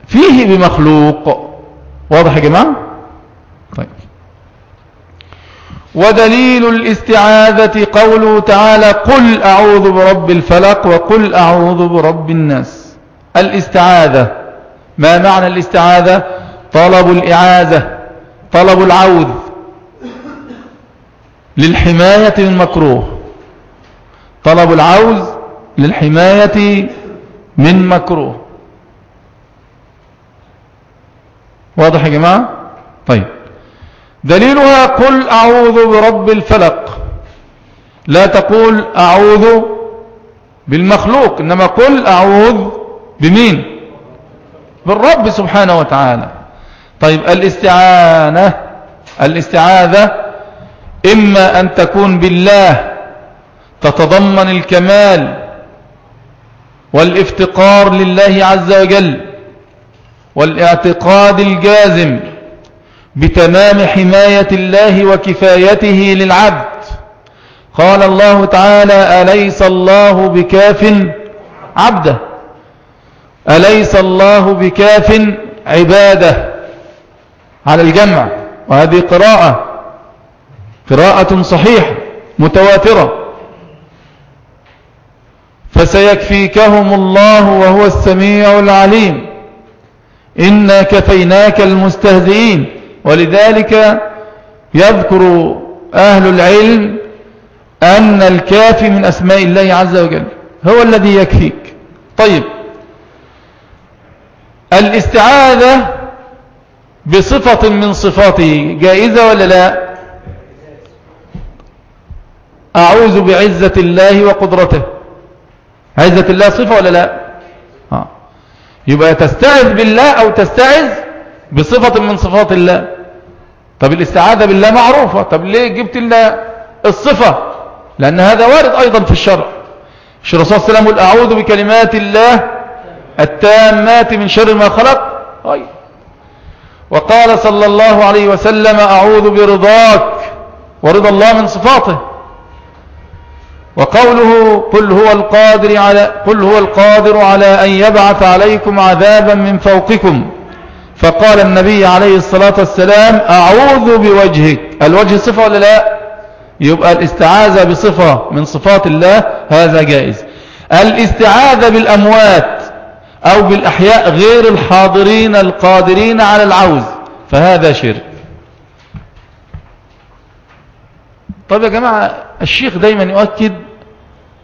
فيه بمخلوق. واضح يا جماعة؟ طيب. ودليل الاستعاذة قوله تعالى قل أعوذ برب الفلق وقل أعوذ برب الناس. الاستعاذة. ما معنى الاستعاذة؟ طلب الإعاذة طلب العوذ للحماية من مكروه. طلب العوز للحماية من مكروه. واضح يا جماعة؟ طيب. دليلها قل أعوذ برب الفلق. لا تقول أعوذ بالمخلوق إنما قل أعوذ بمين؟ بالرب سبحانه وتعالى. طيب الاستعانة الاستعاذة إما أن تكون بالله تتضمن الكمال والافتقار لله عز وجل والاعتقاد الجازم بتمام حماية الله وكفايته للعبد. قال الله تعالى أليس الله بكاف عبده؟ أليس الله بكاف عباده؟ على الجمع. وهذه قراءة. قراءة صحيحة متواترة. فسيكفيكهم الله وهو السميع العليم. إنا كفيناك المستهزئين. ولذلك يذكر أهل العلم أن الكافي من أسماء الله عز وجل. هو الذي يكفيك. طيب. الاستعاذة بصفة من صفاته جائزة ولا لا؟ أعوذ بعزة الله وقدرته. عزة الله صفة ولا لا؟ آه. يبقى تستعذ بالله أو تستعذ بصفة من صفات الله. طب الاستعاذة بالله معروفة. طب ليه جبت الله الصفة؟ لأن هذا وارد أيضا في الشرع. الرسول صلى الله عليه وسلم أعوذ بكلمات الله التامات من شر ما خلق. أي وقال صلى الله عليه وسلم أعوذ برضاك ورضا الله من صفاته. وقوله قل هو القادر على قل هو القادر على أن يبعث عليكم عذابا من فوقكم. فقال النبي عليه الصلاة والسلام أعوذ بوجهك. الوجه صفة ولا لا؟ يبقى الاستعاذة بصفة من صفات الله هذا جائز. الاستعاذة بالأموات أو بالأحياء غير الحاضرين القادرين على العوز فهذا شرك. طيب يا جماعة الشيخ دايما يؤكد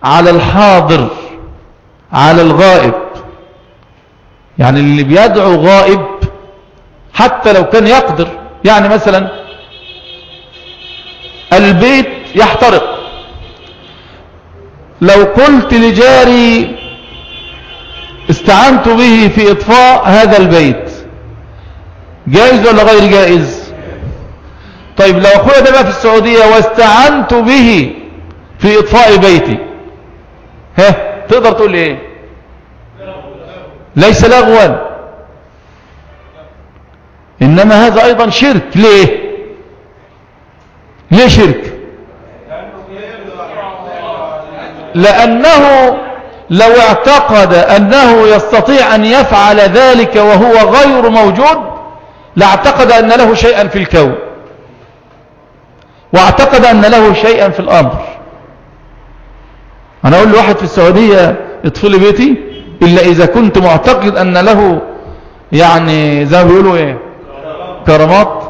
على الحاضر على الغائب. يعني اللي بيدعو غائب حتى لو كان يقدر يعني مثلا البيت يحترق. لو قلت لجاري استعنت به في إطفاء هذا البيت. جائز ولا غير جائز؟ طيب لو أخويا ده بقى في السعودية واستعنت به في إطفاء بيتي ها تقدر تقول إيه؟ ليس لغوا إنما هذا أيضا شرك. ليه؟ ليه شرك؟ لأنه لو اعتقد أنه يستطيع أن يفعل ذلك وهو غير موجود لاعتقد أن له شيئا في الكون. واعتقد أن له شيئا في الأمر. أنا أقول لواحد في السعودية اطفل بيتي. إلا إذا كنت معتقد أن له يعني زي ما بيقولوا إيه كرامات.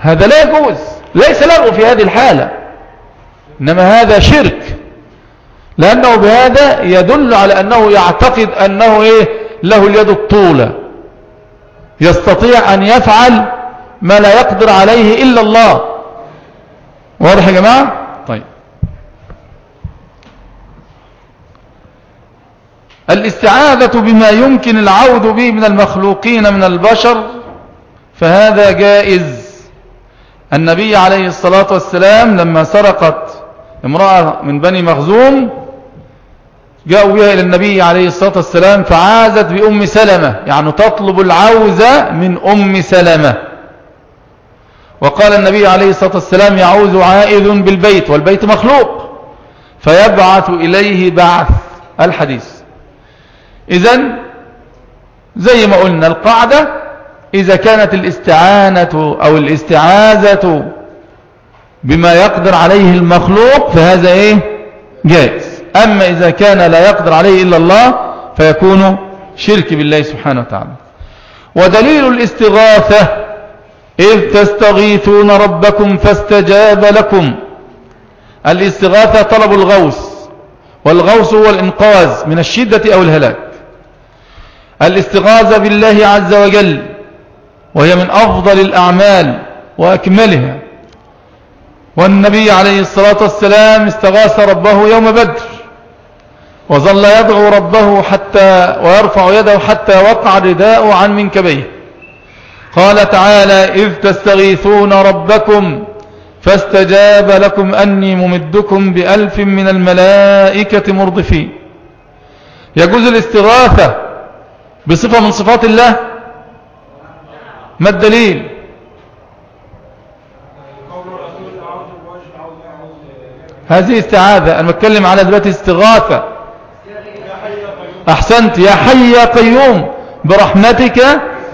هذا لا يجوز ليس له في هذه الحالة. إنما هذا شرك. لأنه بهذا يدل على أنه يعتقد أنه إيه؟ له اليد الطولة. يستطيع أن يفعل ما لا يقدر عليه إلا الله. واضح يا جماعة؟ طيب. الاستعاذة بما يمكن العود به من المخلوقين من البشر فهذا جائز. النبي عليه الصلاة والسلام لما سرقت امرأة من بني مخزوم جاءوا بها إلى النبي عليه الصلاة والسلام فعازت بأم سلمة. يعني تطلب العوزة من أم سلمة. وقال النبي عليه الصلاة والسلام يعوز عائذ بالبيت والبيت مخلوق. فيبعث إليه بعث الحديث. إذن زي ما قلنا القاعدة إذا كانت الاستعانة أو الاستعاذة بما يقدر عليه المخلوق فهذا إيه؟ جائز. أما إذا كان لا يقدر عليه إلا الله فيكون شرك بالله سبحانه وتعالى. ودليل الاستغاثة إذ تستغيثون ربكم فاستجاب لكم. الاستغاثة طلب الغوث والغوث هو الإنقاذ من الشدة أو الهلاك. الاستغاثة بالله عز وجل وهي من أفضل الأعمال وأكملها. والنبي عليه الصلاة والسلام استغاث ربه يوم بدر. وظل يدعو ربه حتى ويرفع يده حتى وقع رداء عن منكبيه. قال تعالى إذ تستغيثون ربكم فاستجاب لكم أني ممدكم بألف من الملائكة مرضفين يجوز الاستغاثة بصفة من صفات الله؟ ما الدليل؟ هذه استعاذة. أنا بتكلم على دلوقتي استغاثة. أحسنت يا حي يا قيوم برحمتك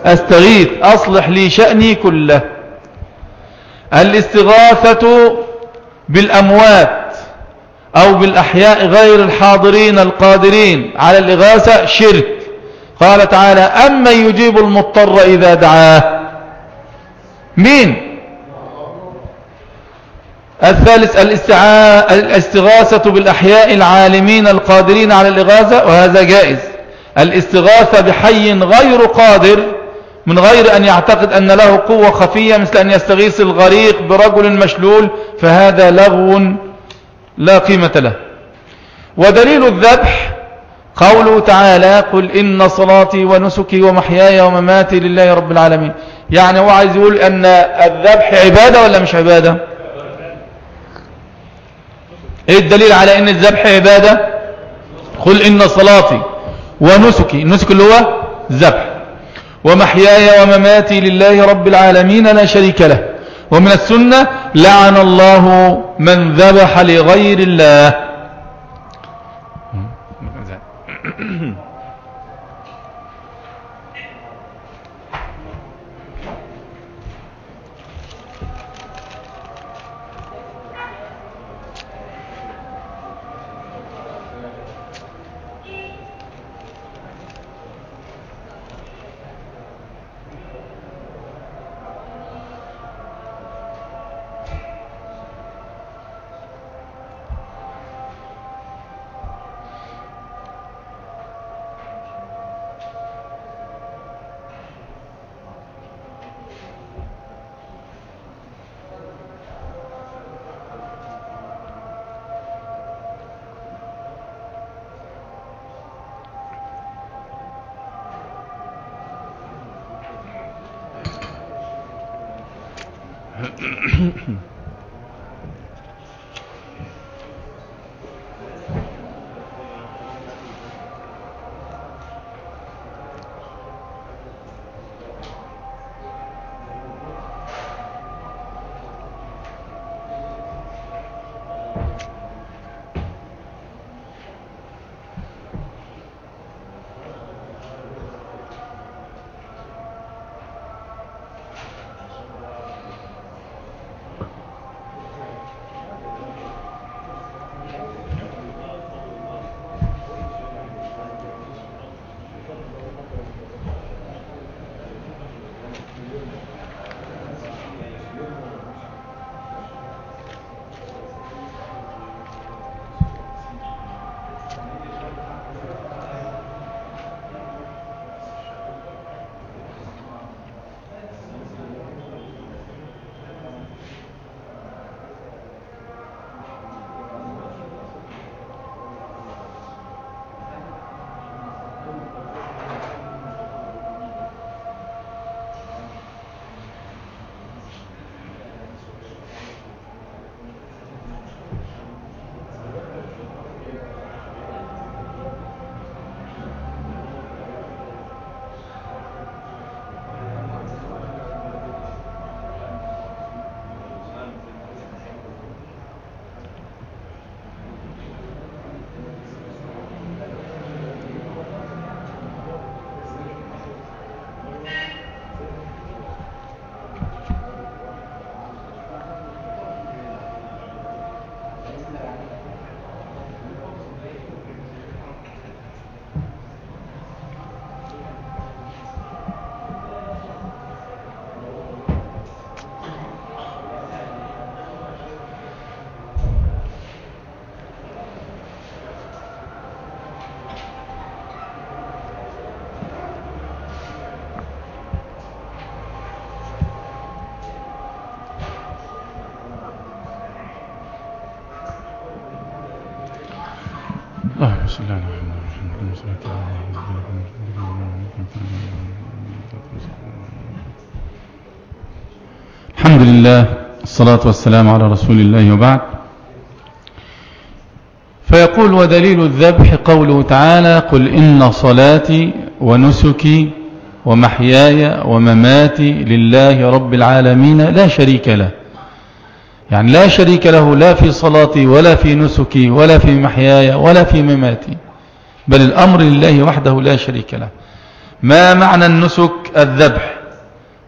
أستغيث أصلح لي شأني كله. الاستغاثة بالأموات أو بالأحياء غير الحاضرين القادرين على الإغاثة شرك. قال تعالى أما يجيب المضطر إذا دعاه. مين؟ الثالث الاستغاثة بالأحياء العالمين القادرين على الإغاثة وهذا جائز. الاستغاثة بحي غير قادر من غير أن يعتقد أن له قوة خفية مثل أن يستغيث الغريق برجل مشلول فهذا لغو لا قيمة له. ودليل الذبح قوله تعالى قل إن صلاتي ونسكي ومحياي ومماتي لله رب العالمين يعني هو عايز يقول أن الذبح عبادة ولا مش عبادة؟ إيه الدليل على ان الذبح عبادة؟ قل إن صلاتي ونسكي. النسك اللي هو ذبح. ومحياي ومماتي لله رب العالمين لا شريك له. ومن السنة لعن الله من ذبح لغير الله. الحمد لله الصلاة والسلام على رسول الله وبعد. فيقول ودليل الذبح قوله تعالى قل إن صلاتي ونسكي ومحياي ومماتي لله رب العالمين لا شريك له. يعني لا شريك له لا في صلاتي ولا في نسكي ولا في محياي ولا في مماتي. بل الأمر لله وحده لا شريك له. ما معنى النسك؟ الذبح.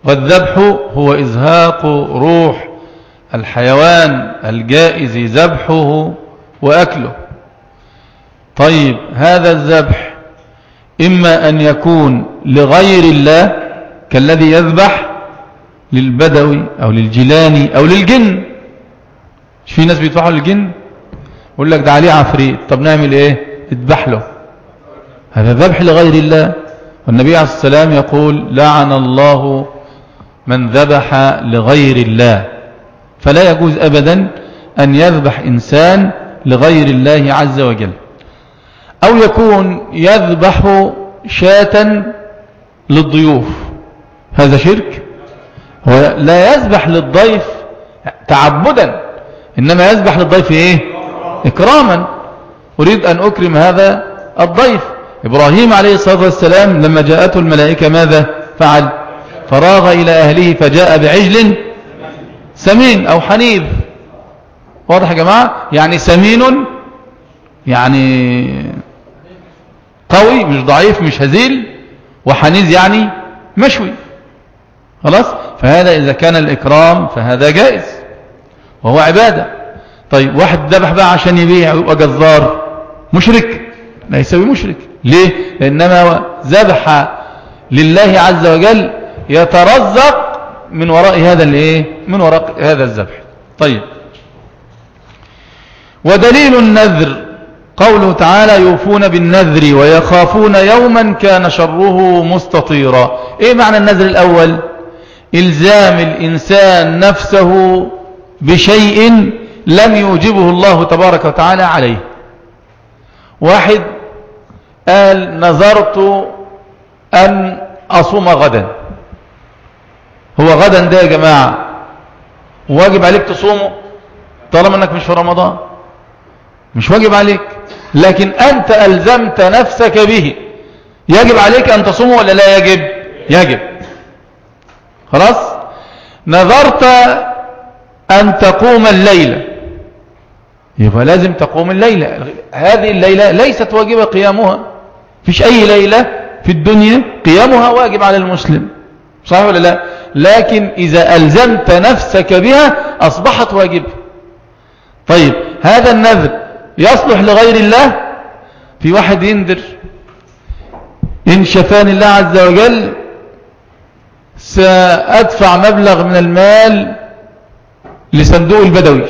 والذبح هو إزهاق روح الحيوان الجائز ذبحه وأكله. طيب هذا الذبح إما أن يكون لغير الله كالذي يذبح للبدوي أو للجلاني أو للجن. مش في ناس بيدفعوا للجن؟ يقول لك ده عليه عفريت. طب نعمل إيه؟ اذبح له. هذا ذبح لغير الله. والنبي عليه السلام يقول لعن الله من ذبح لغير الله. فلا يجوز أبدا أن يذبح إنسان لغير الله عز وجل. أو يكون يذبح شاة للضيوف. هذا شرك. هو لا يذبح للضيف تعبدا. إنما يذبح للضيف إيه؟ إكراما. أريد أن أكرم هذا الضيف. إبراهيم عليه الصلاة والسلام لما جاءته الملائكة ماذا فعل؟ فراغ إلى أهله فجاء بعجل سمين أو حنيذ واضح يا جماعة؟ يعني سمين يعني قوي مش ضعيف مش هزيل وحنيذ يعني مشوي. خلاص؟ فهذا إذا كان الإكرام فهذا جائز وهو عبادة. طيب واحد ذبح بقى عشان يبيع ويبقى جزار مشرك. لا يسوي مشرك. ليه؟ لأنما ذبح لله عز وجل يترزق من وراء هذا الإيه؟ من وراء هذا الذبح. طيب. ودليل النذر. قوله تعالى يوفون بالنذر ويخافون يوما كان شره مستطيرا. إيه معنى النذر الأول؟ إلزام الإنسان نفسه بشيء لم يوجبه الله تبارك وتعالى عليه. واحد قال نظرت أن أصوم غدا. هو غدا ده يا جماعة واجب عليك تصومه؟ طالما أنك مش في رمضان. مش واجب عليك. لكن أنت ألزمت نفسك به. يجب عليك أن تصومه ولا لا يجب؟ يجب. خلاص؟ نظرت أن تقوم الليلة. يبقى لازم تقوم الليلة. هذه الليلة ليست واجبة قيامها. فيش أي ليلة في الدنيا قيامها واجب على المسلم. صحيح ولا لا؟ لكن إذا ألزمت نفسك بها أصبحت واجبة طيب هذا النذر يصلح لغير الله؟ في واحد يندر إن شفان الله عز وجل سأدفع مبلغ من المال لصندوق البدوي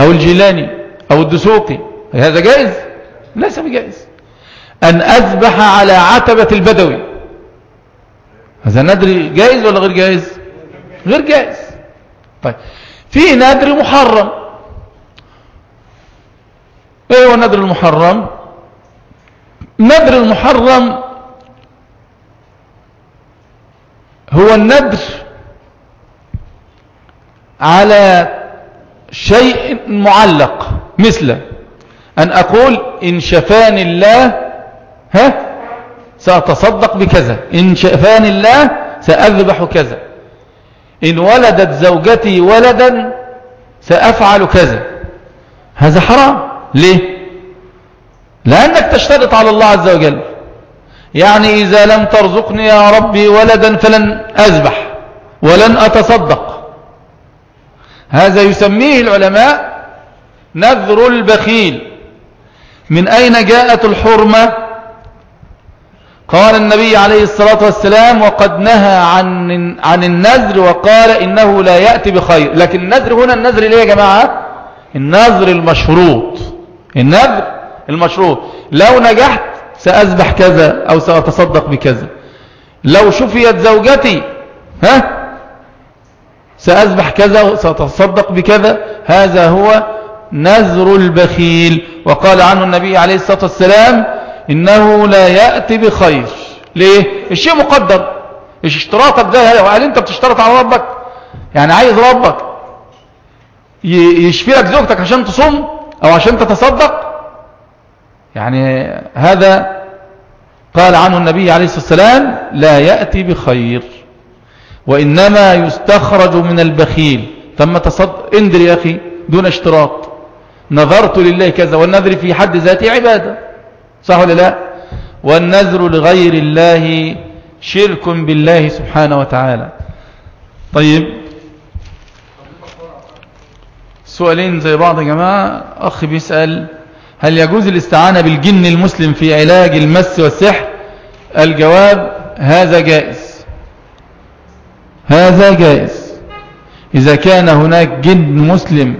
أو الجيلاني أو الدسوقي. هذا جائز؟ ليس بجائز. أن أذبح على عتبة البدوي. هذا ندر جائز ولا غير جائز؟ غير جائز. طيب في ندر محرم إيه هو الندر المحرم؟ ندر المحرم هو الندر على شيء معلق مثل أن أقول إن شفاني الله ها? سأتصدق بكذا. إن شفاني الله سأذبح كذا. إن ولدت زوجتي ولدا سأفعل كذا. هذا حرام. ليه؟ لأنك تشترط على الله عز وجل. يعني إذا لم ترزقني يا ربي ولدا فلن أذبح ولن أتصدق. هذا يسميه العلماء نذر البخيل. من أين جاءت الحرمة؟ قال النبي عليه الصلاة والسلام وقد نهى عن, عن النذر وقال إنه لا يأتي بخير. لكن النذر هنا النذر ليه يا جماعة؟ النذر المشروط. النذر المشروط. لو نجحت سأذبح كذا أو سأتصدق بكذا. لو شفيت زوجتي ها؟ سأذبح كذا وسأتصدق بكذا. هذا هو نذر البخيل. وقال عنه النبي عليه الصلاة والسلام إنه لا يأتي بخير. ليه؟ الشيء مقدر. اشتراطك ده؟ هل أنت بتشترط على ربك؟ يعني عايز ربك يشفي لك زوجتك عشان تصوم أو عشان تتصدق؟ يعني هذا قال عنه النبي عليه الصلاة والسلام لا يأتي بخير. وإنما يستخرج من البخيل. ثم تصدق اندر يا أخي دون اشتراط. نظرت لله كذا والنذر في حد ذاته عبادة. صح ولا لا؟ والنذر لغير الله شرك بالله سبحانه وتعالى. طيب. سؤالين زي بعض يا جماعة. أخ بيسأل هل يجوز الاستعانة بالجن المسلم في علاج المس والسحر؟ الجواب هذا جائز. هذا جائز. إذا كان هناك جن مسلم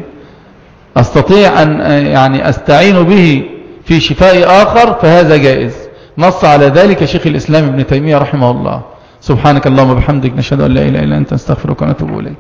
أستطيع أن يعني أستعين به في شفاء آخر فهذا جائز. نص على ذلك شيخ الإسلام ابن تيمية رحمه الله. سبحانك اللهم وبحمدك نشهد أن لا إله إلا أنت نستغفرك ونتوب إليك.